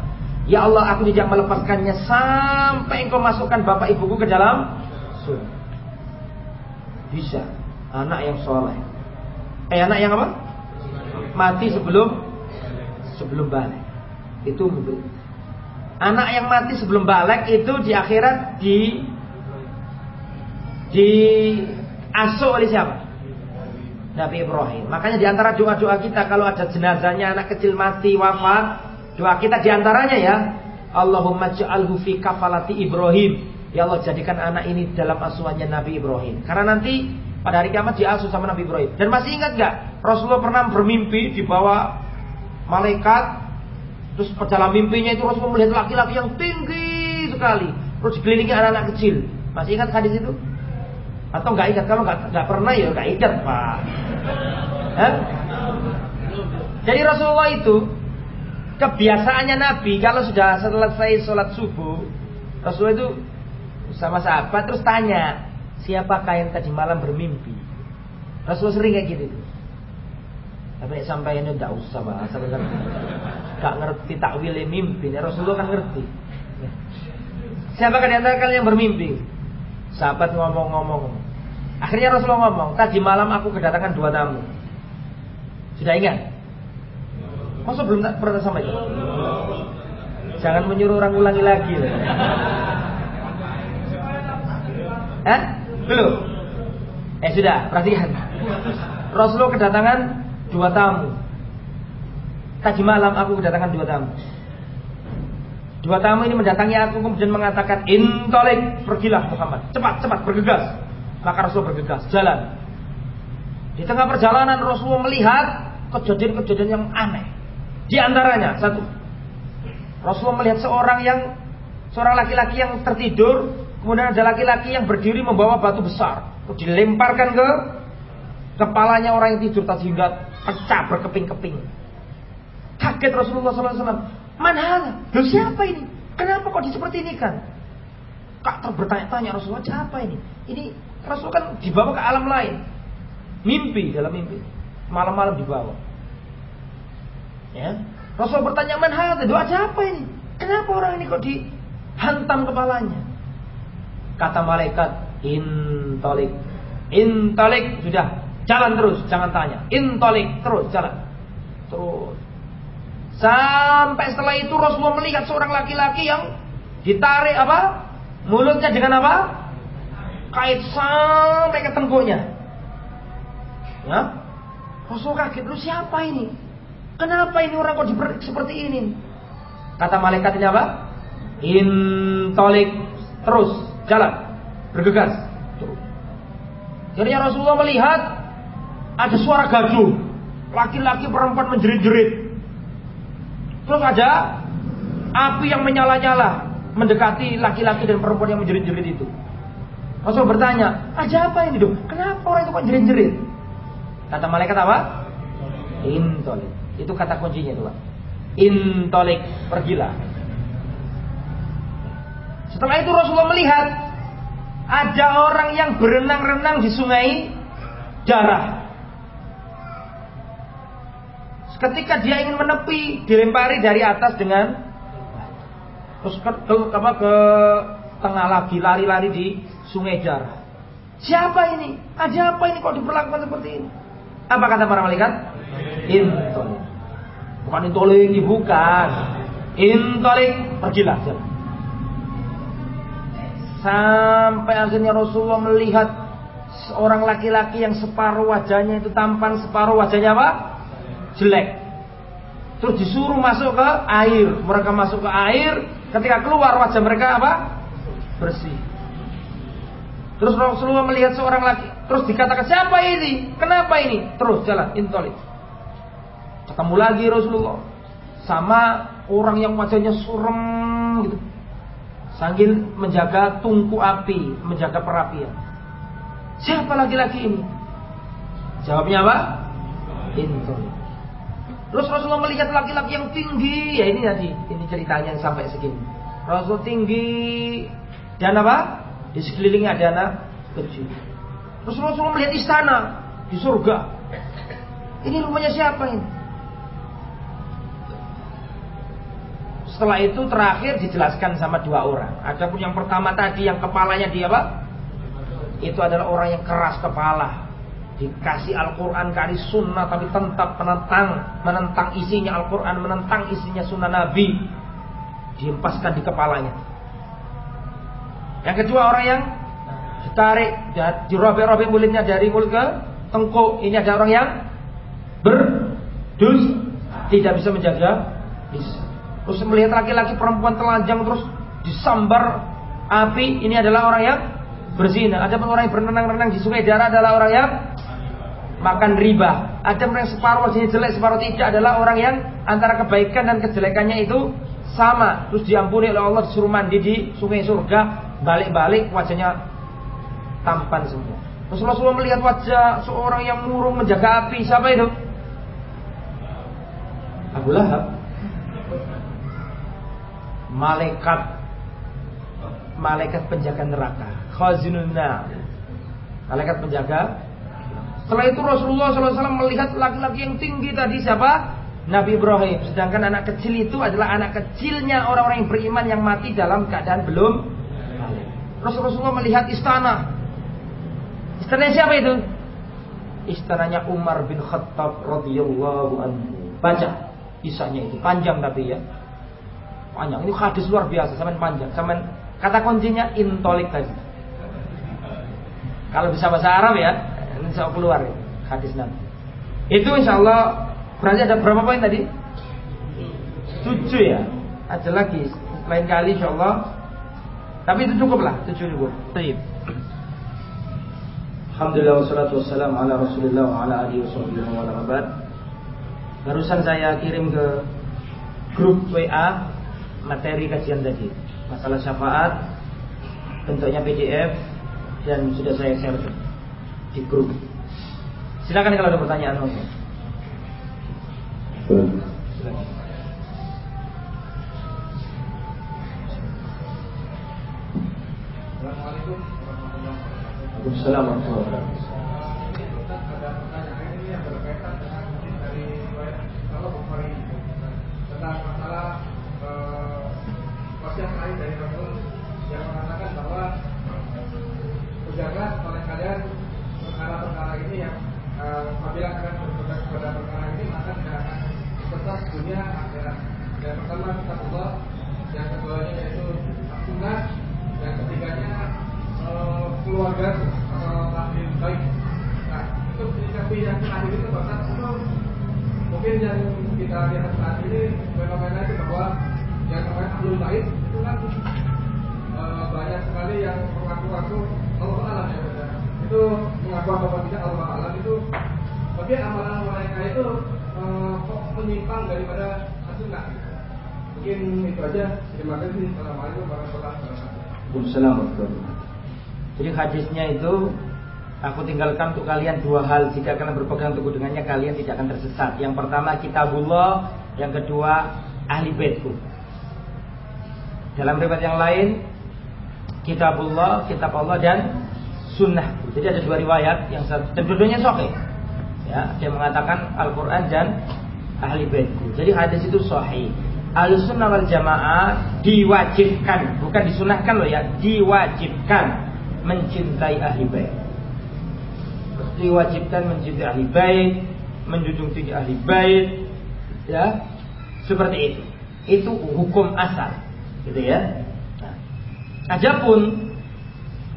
Ya Allah aku tidak melepaskannya sampai engkau masukkan bapak ibuku ke dalam surga. Bisa. Anak yang soleh. Eh anak yang apa? Mati sebelum sebelum balik itu betul Anak yang mati sebelum balik itu di akhirat di di asuh oleh siapa? Nabi Ibrahim. Makanya di antara doa-doa kita kalau ada jenazahnya anak kecil mati wafat, doa kita di antaranya ya, Allahumma ja'alhu fi kafalati Ibrahim. Ya Allah jadikan anak ini dalam asuhannya Nabi Ibrahim. Karena nanti pada hari kiamat diasuh sama Nabi Ibrahim. Dan masih ingat gak? Rasulullah pernah bermimpi di bawah malaikat Terus dalam mimpinya itu Rasulullah melihat laki-laki yang tinggi sekali. Terus dikelilingi anak-anak kecil. Masih ingat hadis itu? Atau nggak ingat? Kalau nggak pernah ya nggak ingat pak. Hah? Jadi Rasulullah itu kebiasaannya Nabi kalau sudah selesai sholat subuh, Rasulullah itu sama sahabat terus tanya, siapakah yang tadi malam bermimpi? Rasulullah sering kayak gitu. Tapi sampai ini tidak usah bahas, sampai kan gak ngerti takwilnya mimpi. Rasulullah kan ngerti. Siapakah di antara kalian yang bermimpi? Sahabat ngomong-ngomong. Akhirnya Rasulullah ngomong, tadi malam aku kedatangan dua tamu. Sudah ingat? Masa belum pernah sama itu? Jangan menyuruh orang ulangi lagi. Eh? Belum? Eh sudah, perhatikan. Rasulullah kedatangan dua tamu. Tadi malam aku kedatangan dua tamu. Dua tamu ini mendatangi aku kemudian mengatakan, Intolik, pergilah Muhammad. Cepat, cepat, bergegas. Maka Rasul bergegas, jalan. Di tengah perjalanan Rasulullah melihat kejadian-kejadian yang aneh. Di antaranya, satu. Rasulullah melihat seorang yang seorang laki-laki yang tertidur, kemudian ada laki-laki yang berdiri membawa batu besar, dilemparkan ke kepalanya orang yang tidur tadi hingga pecah berkeping-keping. Kaget Rasulullah SAW. Mana? Loh siapa ini? Kenapa kok seperti ini kan? Kak bertanya-tanya Rasulullah siapa ini? Ini Rasul kan dibawa ke alam lain. Mimpi dalam mimpi. Malam-malam dibawa. Ya. Rasul bertanya mana? Doa siapa ini? Kenapa orang ini kok dihantam kepalanya? Kata malaikat, intolik. Intolik sudah jalan terus, jangan tanya. Intolik terus jalan. Terus Sampai setelah itu Rasulullah melihat seorang laki-laki yang ditarik apa? Mulutnya dengan apa? Kait sampai ke tengkuknya. Ya. Rasul kaget, lu siapa ini? Kenapa ini orang kok seperti ini? Kata malaikat ini apa? Intolik terus jalan bergegas. Jadi Rasulullah melihat ada suara gaduh, laki-laki perempuan menjerit-jerit. Terus ada api yang menyala-nyala mendekati laki-laki dan perempuan yang menjerit-jerit itu. Rasul bertanya, aja apa ini dong? Kenapa orang itu kok jerit-jerit? Kata malaikat apa? Intolik. Itu kata kuncinya itu. Intolik, pergilah. Setelah itu Rasulullah melihat ada orang yang berenang-renang di sungai darah. Ketika dia ingin menepi, dilempari dari atas dengan terus ke, ke, apa, ke tengah lagi lari-lari di sungai Jar. Siapa ini? Aja apa ini kok diperlakukan seperti ini? Apa kata para malaikat? Intolik. Bukan intolik, bukan. Intolik, pergilah. Sampai akhirnya Rasulullah melihat seorang laki-laki yang separuh wajahnya itu tampan, separuh wajahnya apa? Jelek. Terus disuruh masuk ke air. Mereka masuk ke air. Ketika keluar wajah mereka apa? Bersih. Terus Rasulullah melihat seorang lagi. Terus dikatakan siapa ini? Kenapa ini? Terus jalan intolik. Ketemu lagi Rasulullah. Sama orang yang wajahnya surem gitu. Sambil menjaga tungku api, menjaga perapian. Siapa laki-laki ini? Jawabnya apa? Intolik. Terus Rasulullah melihat laki-laki yang tinggi, ya ini tadi, ini ceritanya yang sampai segini. Rasul tinggi dan apa? Di sekelilingnya ada anak kecil. Terus Rasulullah melihat istana di surga. Ini rumahnya siapa ini? Setelah itu terakhir dijelaskan sama dua orang. Adapun yang pertama tadi yang kepalanya dia apa? Itu adalah orang yang keras kepala, dikasih Al-Quran kali sunnah tapi tetap menentang menentang isinya Al-Quran menentang isinya sunnah Nabi. Diempaskan di kepalanya. Yang kedua orang yang ditarik dirobek-robek mulutnya dari mulut ke tengkuk. Ini ada orang yang berdus tidak bisa menjaga terus melihat laki-laki perempuan telanjang terus disambar api ini adalah orang yang berzina. Ada orang yang berenang-renang di sungai darah adalah orang yang makan riba. Ada orang yang separuh wajahnya jelek, separuh tidak adalah orang yang antara kebaikan dan kejelekannya itu sama. Terus diampuni oleh Allah disuruh mandi di sungai surga, balik-balik wajahnya tampan semua. Rasulullah SAW melihat wajah seorang yang murung menjaga api. Siapa itu? Abu Lahab malaikat malaikat penjaga neraka khazinun malaikat penjaga setelah itu Rasulullah SAW melihat laki-laki yang tinggi tadi siapa? Nabi Ibrahim. Sedangkan anak kecil itu adalah anak kecilnya orang-orang yang beriman yang mati dalam keadaan belum Rasulullah melihat istana. Istana siapa itu? Istananya Umar bin Khattab radhiyallahu anhu. Baca kisahnya itu. Panjang tapi ya. Panjang. Ini hadis luar biasa, sama panjang. Sama kata kuncinya intolik tadi. Kalau bisa bahasa Arab ya, ini saya keluar ya, hadis nanti. Itu insya Allah berarti ada berapa poin tadi? Tujuh ya. Ada lagi lain kali insya Allah. Tapi itu cukup lah, tujuh cukup. Baik. Alhamdulillah wassalatu wassalamu ala Rasulillah wa ala alihi wa ala Barusan saya kirim ke grup WA materi kajian tadi masalah syafaat bentuknya PDF dan sudah saya share di grup silakan kalau ada pertanyaan silakan. Assalamualaikum warahmatullahi wabarakatuh. tentang masalah yang lain dari Rasul yang mengatakan bahwa berjaga oleh kalian perkara-perkara ini yang uh, apabila kalian berpegang kepada perkara ini maka tidak akan sesat dunia akhirat. Yang pertama kita Allah, yang keduanya yaitu sunnah, yang ketiganya uh, keluarga atau ahli baik. Nah, itu tapi yang terakhir itu bahkan itu mungkin yang kita lihat saat ini fenomena itu bahwa yang namanya ahlul bait itu kan e, banyak sekali yang mengaku-ngaku Allah alam ya benar. Itu mengaku atau tidak Allah alam itu tapi amalan mereka itu e, menyimpang daripada sunnah. Mungkin itu aja. Terima kasih. Assalamualaikum warahmatullahi wabarakatuh. Waalaikumsalam Jadi hadisnya itu Aku tinggalkan untuk kalian dua hal Jika kalian berpegang teguh dengannya Kalian tidak akan tersesat Yang pertama kitabullah Yang kedua ahli baitku dalam riwayat yang lain kitabullah, kitab Allah dan sunnah. Jadi ada dua riwayat yang satu dan dua-duanya sahih. Ya, dia mengatakan Al-Qur'an dan ahli baitku. Jadi hadis itu sahih. Al-sunnah wal jamaah diwajibkan, bukan disunahkan loh ya, diwajibkan mencintai ahli bait. Diwajibkan mencintai ahli bait, menjunjung tinggi ahli bait, ya, seperti itu. Itu hukum asal gitu ya. Nah, adapun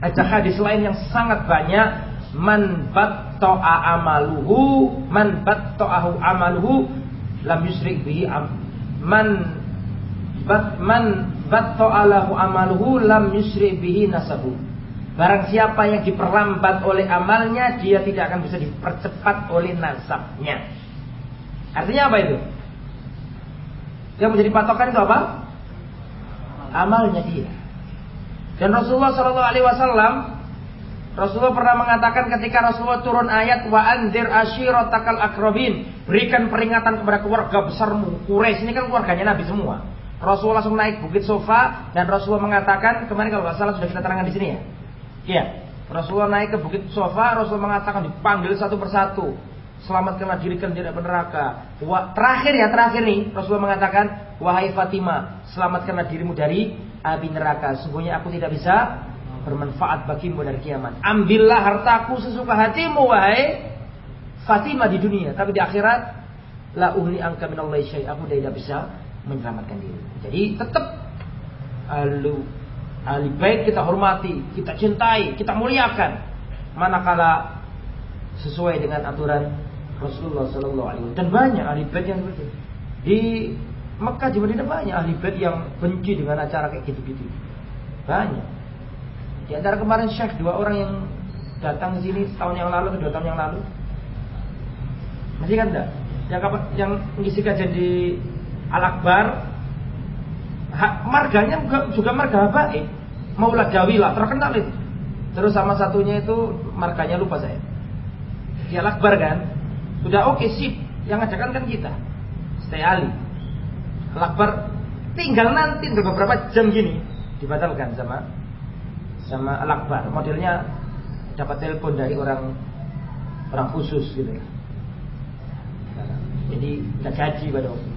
ada hadis lain yang sangat banyak man batta'a amaluhu man batta'ahu amaluhu lam yusrik bihi man bat man batta'alahu amaluhu lam yusrik bihi nasabu Barang siapa yang diperlambat oleh amalnya Dia tidak akan bisa dipercepat oleh nasabnya Artinya apa itu? Yang menjadi patokan itu apa? amalnya dia. Dan Rasulullah Shallallahu Alaihi Wasallam Rasulullah pernah mengatakan ketika Rasulullah turun ayat wa anzir ashiratakal akrobin. Berikan peringatan kepada keluarga besarmu. Quraisy ini kan keluarganya Nabi semua. Rasulullah langsung naik bukit sofa dan Rasulullah mengatakan kemarin kalau nggak salah sudah kita terangkan di sini ya? Iya. Rasulullah naik ke bukit sofa Rasulullah mengatakan dipanggil satu persatu. Selamatkanlah diri kalian dari neraka. Wah, terakhir ya, terakhir nih Rasulullah mengatakan, "Wahai Fatimah, selamatkanlah dirimu dari api neraka. Sungguhnya aku tidak bisa bermanfaat bagimu dari kiamat. Ambillah hartaku sesuka hatimu wahai Fatimah di dunia, tapi di akhirat la uhli angka minallahi syai. Aku tidak bisa menyelamatkan diri. Jadi tetap alu ahli baik kita hormati, kita cintai, kita muliakan. Manakala sesuai dengan aturan Rasulullah Sallallahu Alaihi Wasallam dan banyak ahli bait yang seperti di Mekah di Madinah banyak ahli yang benci dengan acara kayak gitu-gitu banyak di antara kemarin Syekh dua orang yang datang sini tahun yang lalu dua tahun yang lalu. Masih kan enggak? Yang yang ngisi kajian di Al Akbar marganya juga, juga marga baik. Maulad Dawila terkenal itu. Terus sama satunya itu marganya lupa saya. Di Al Akbar kan? Sudah oke okay, sip. Yang ngajakan kan kita. Saya Ali. Al-Akbar tinggal nanti beberapa jam gini. Dibatalkan sama sama Al-Akbar. Modelnya dapat telepon dari orang orang khusus gitu. Jadi tidak gaji pada waktu.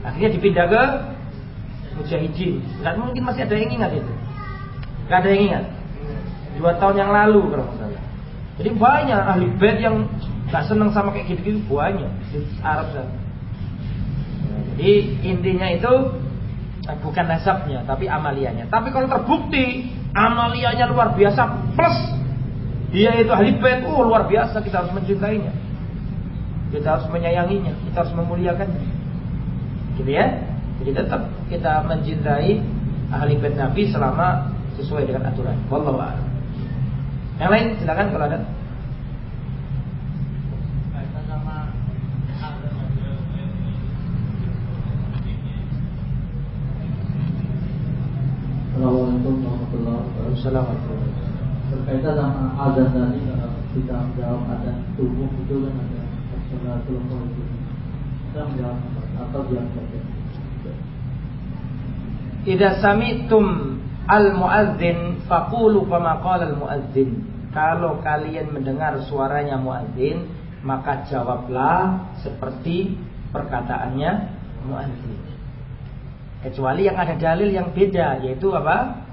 Akhirnya dipindah ke Mujahidin. Nggak mungkin masih ada yang ingat itu. Nggak ada yang ingat. Dua tahun yang lalu kalau salah. Jadi banyak ahli bed yang nggak senang sama kayak gitu-gitu banyak di Arab sana. Jadi intinya itu eh, bukan nasabnya tapi amaliannya. Tapi kalau terbukti amaliannya luar biasa plus dia itu ahli bait, oh luar biasa kita harus mencintainya. Kita harus menyayanginya, kita harus memuliakannya. Gitu ya. Jadi tetap kita mencintai ahli bait Nabi selama sesuai dengan aturan. Wallahu a'lam. Yang lain silakan kalau ada. Assalamualaikum warahmatullahi wabarakatuh. Berkaitan sama azan tadi kita menjawab azan tubuh itu kan ada Assalamualaikum itu. Kita menjawab atau diam saja. Idza sami'tum al-muadzin faqulu kama qala al-muadzin. Kalau kalian mendengar suaranya muadzin, maka jawablah seperti perkataannya muadzin. Kecuali yang ada dalil yang beda yaitu apa?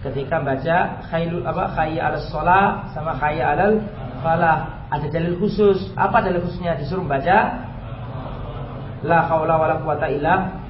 Ketika baca khailul apa khayya 'alas shalah sama khayya 'alal falah ada dalil khusus. Apa dalil khususnya? Disuruh baca la haula wala quwata illa.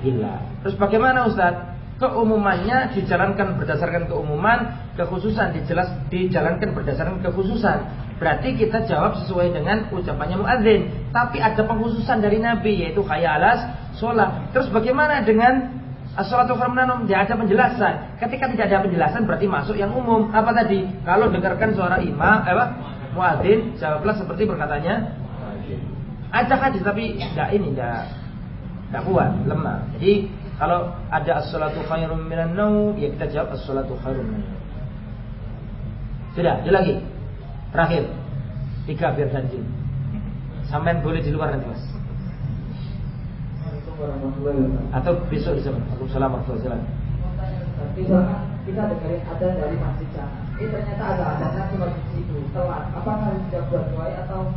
Terus bagaimana Ustaz? Keumumannya dijalankan berdasarkan keumuman, kekhususan dijelas dijalankan berdasarkan kekhususan. Berarti kita jawab sesuai dengan ucapannya muadzin. Tapi ada pengkhususan dari Nabi yaitu khayya alas sholat. Terus bagaimana dengan As-salatu khairun Tidak ada penjelasan. Ketika tidak ada penjelasan berarti masuk yang umum. Apa tadi? Kalau dengarkan suara imam, apa? Muadzin, jawablah seperti perkataannya. Ada hadis tapi tidak ini, tidak tidak kuat, lemah. Jadi kalau ada as-salatu khairun minan ya kita jawab as-salatu khairun minan Sudah, dia lagi. Terakhir. Tiga biar janji. Sampai boleh di luar nanti, Mas. Atau besok di sana. Waalaikumsalam warahmatullahi wabarakatuh. Kita dengerin ada dari masjid sana, ini ternyata ada adanya cuma di situ, telat. Apakah harus tidak buat atau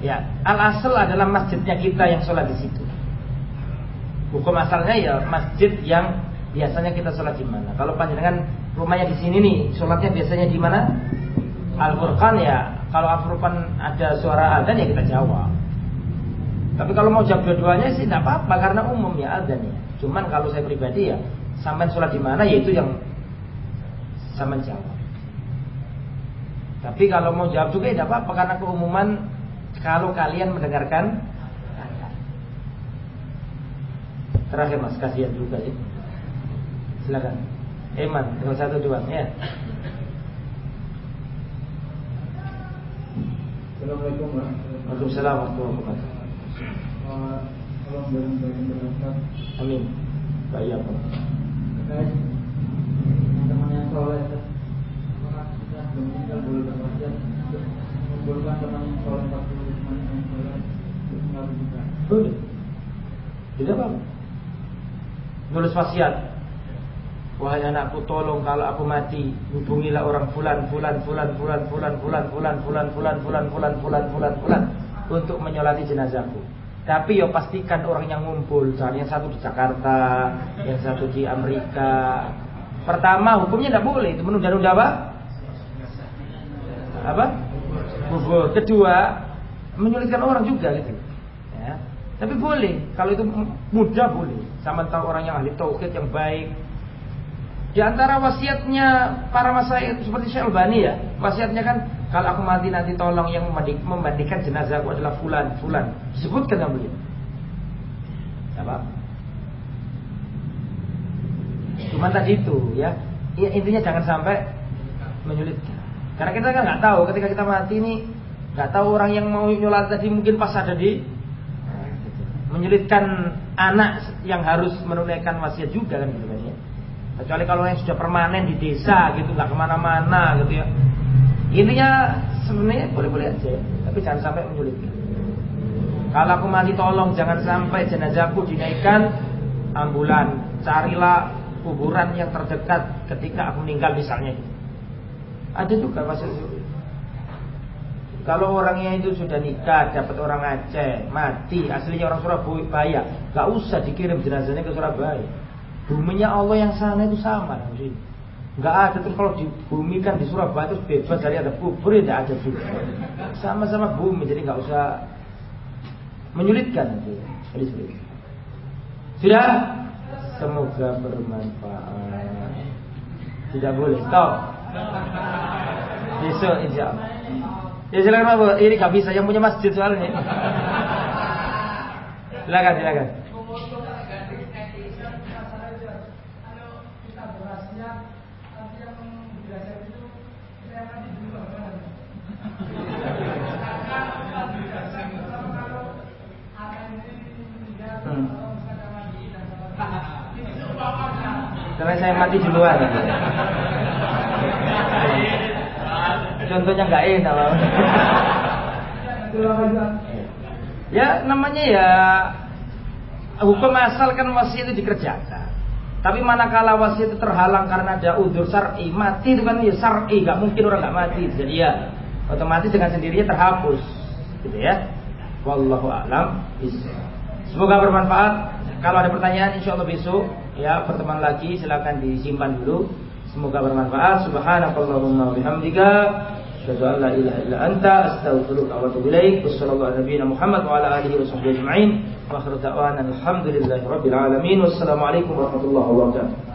Ya, al asal adalah masjidnya kita yang sholat di situ. Hukum asalnya ya masjid yang biasanya kita sholat di mana. Kalau panjenengan rumahnya di sini nih, sholatnya biasanya di mana? Al Furqan ya. Kalau Al Furqan ada suara adzan ya kita jawab. Tapi kalau mau jawab dua-duanya sih tidak apa-apa karena umum ya adzan ya. Cuman kalau saya pribadi ya, sampai sholat di mana ya itu yang sama jawab. Tapi kalau mau jawab juga ya tidak apa-apa karena keumuman kalau kalian mendengarkan Terakhir mas, kasihan juga ya. Silakan. Eman, tinggal satu dua ya. Assalamualaikum warahmatullahi wabarakatuh Amin Baik apa teman yang soleh apakah kita belum meninggal boleh berwasiat untuk mengumpulkan teman yang soleh 40 teman yang soleh untuk mengaku juga Boleh Tidak apa Nulis wasiat Wahai anakku tolong kalau aku mati Hubungilah orang fulan fulan fulan fulan fulan fulan fulan fulan fulan fulan fulan fulan fulan fulan Untuk menyolati jenazahku tapi ya pastikan orang yang ngumpul yang satu di Jakarta Yang satu di Amerika Pertama hukumnya tidak boleh Itu menunda-nunda apa? Apa? Gugur Kedua Menyulitkan orang juga gitu ya. Tapi boleh Kalau itu mudah boleh Sama tahu orang yang ahli tauhid yang baik di antara wasiatnya para masyayikh seperti Syekh Albani ya, wasiatnya kan kalau aku mati nanti tolong yang memandikan jenazahku adalah fulan, fulan. Disebutkan nggak beliau? Apa? Cuma tadi itu ya. ya. Intinya jangan sampai menyulitkan. Karena kita kan nggak tahu ketika kita mati ini nggak tahu orang yang mau nyolat tadi mungkin pas ada di menyulitkan anak yang harus menunaikan wasiat juga kan gitu kan ya. Kecuali kalau yang sudah permanen di desa gitu, nggak ke mana-mana gitu ya. Intinya sebenarnya boleh-boleh aja, tapi jangan sampai menyulitkan. Kalau aku mati tolong jangan sampai jenazahku dinaikkan ambulan. Carilah kuburan yang terdekat ketika aku meninggal misalnya. Ada juga masuk kalau orangnya itu sudah nikah, dapat orang Aceh, mati, aslinya orang Surabaya, gak usah dikirim jenazahnya ke Surabaya. Buminya Allah yang sana itu sama, Gak ada tuh kalau dibumikan di Surabaya itu bebas dari ada kubur ya ada juga. Sama-sama bumi, jadi gak usah menyulitkan itu. Sudah? Semoga bermanfaat. Tidak boleh. Tahu? Besok insya Allah. Ya silakan Bu. Ini gak bisa yang punya masjid soalnya. Silakan, silakan. Karena saya mati duluan. contohnya nggak enak ya namanya ya hukum asal kan wasiat itu dikerjakan. Tapi manakala wasiat itu terhalang karena ada udur syar'i mati itu kan ya syar'i nggak mungkin orang nggak mati. Jadi ya otomatis dengan sendirinya terhapus gitu ya. Wallahu a'lam. Semoga bermanfaat. Kalau ada pertanyaan insya Allah besok ya pertemuan lagi silakan disimpan dulu semoga bermanfaat subhanakallahumma wabihamdika Asyhadu an la ilaha illa anta astaghfiruka wa atubu ilaik. Muhammad wa ala alihi wa sahbihi ajma'in. Wa da'wana alhamdulillahi rabbil alamin. Wassalamualaikum warahmatullahi wabarakatuh.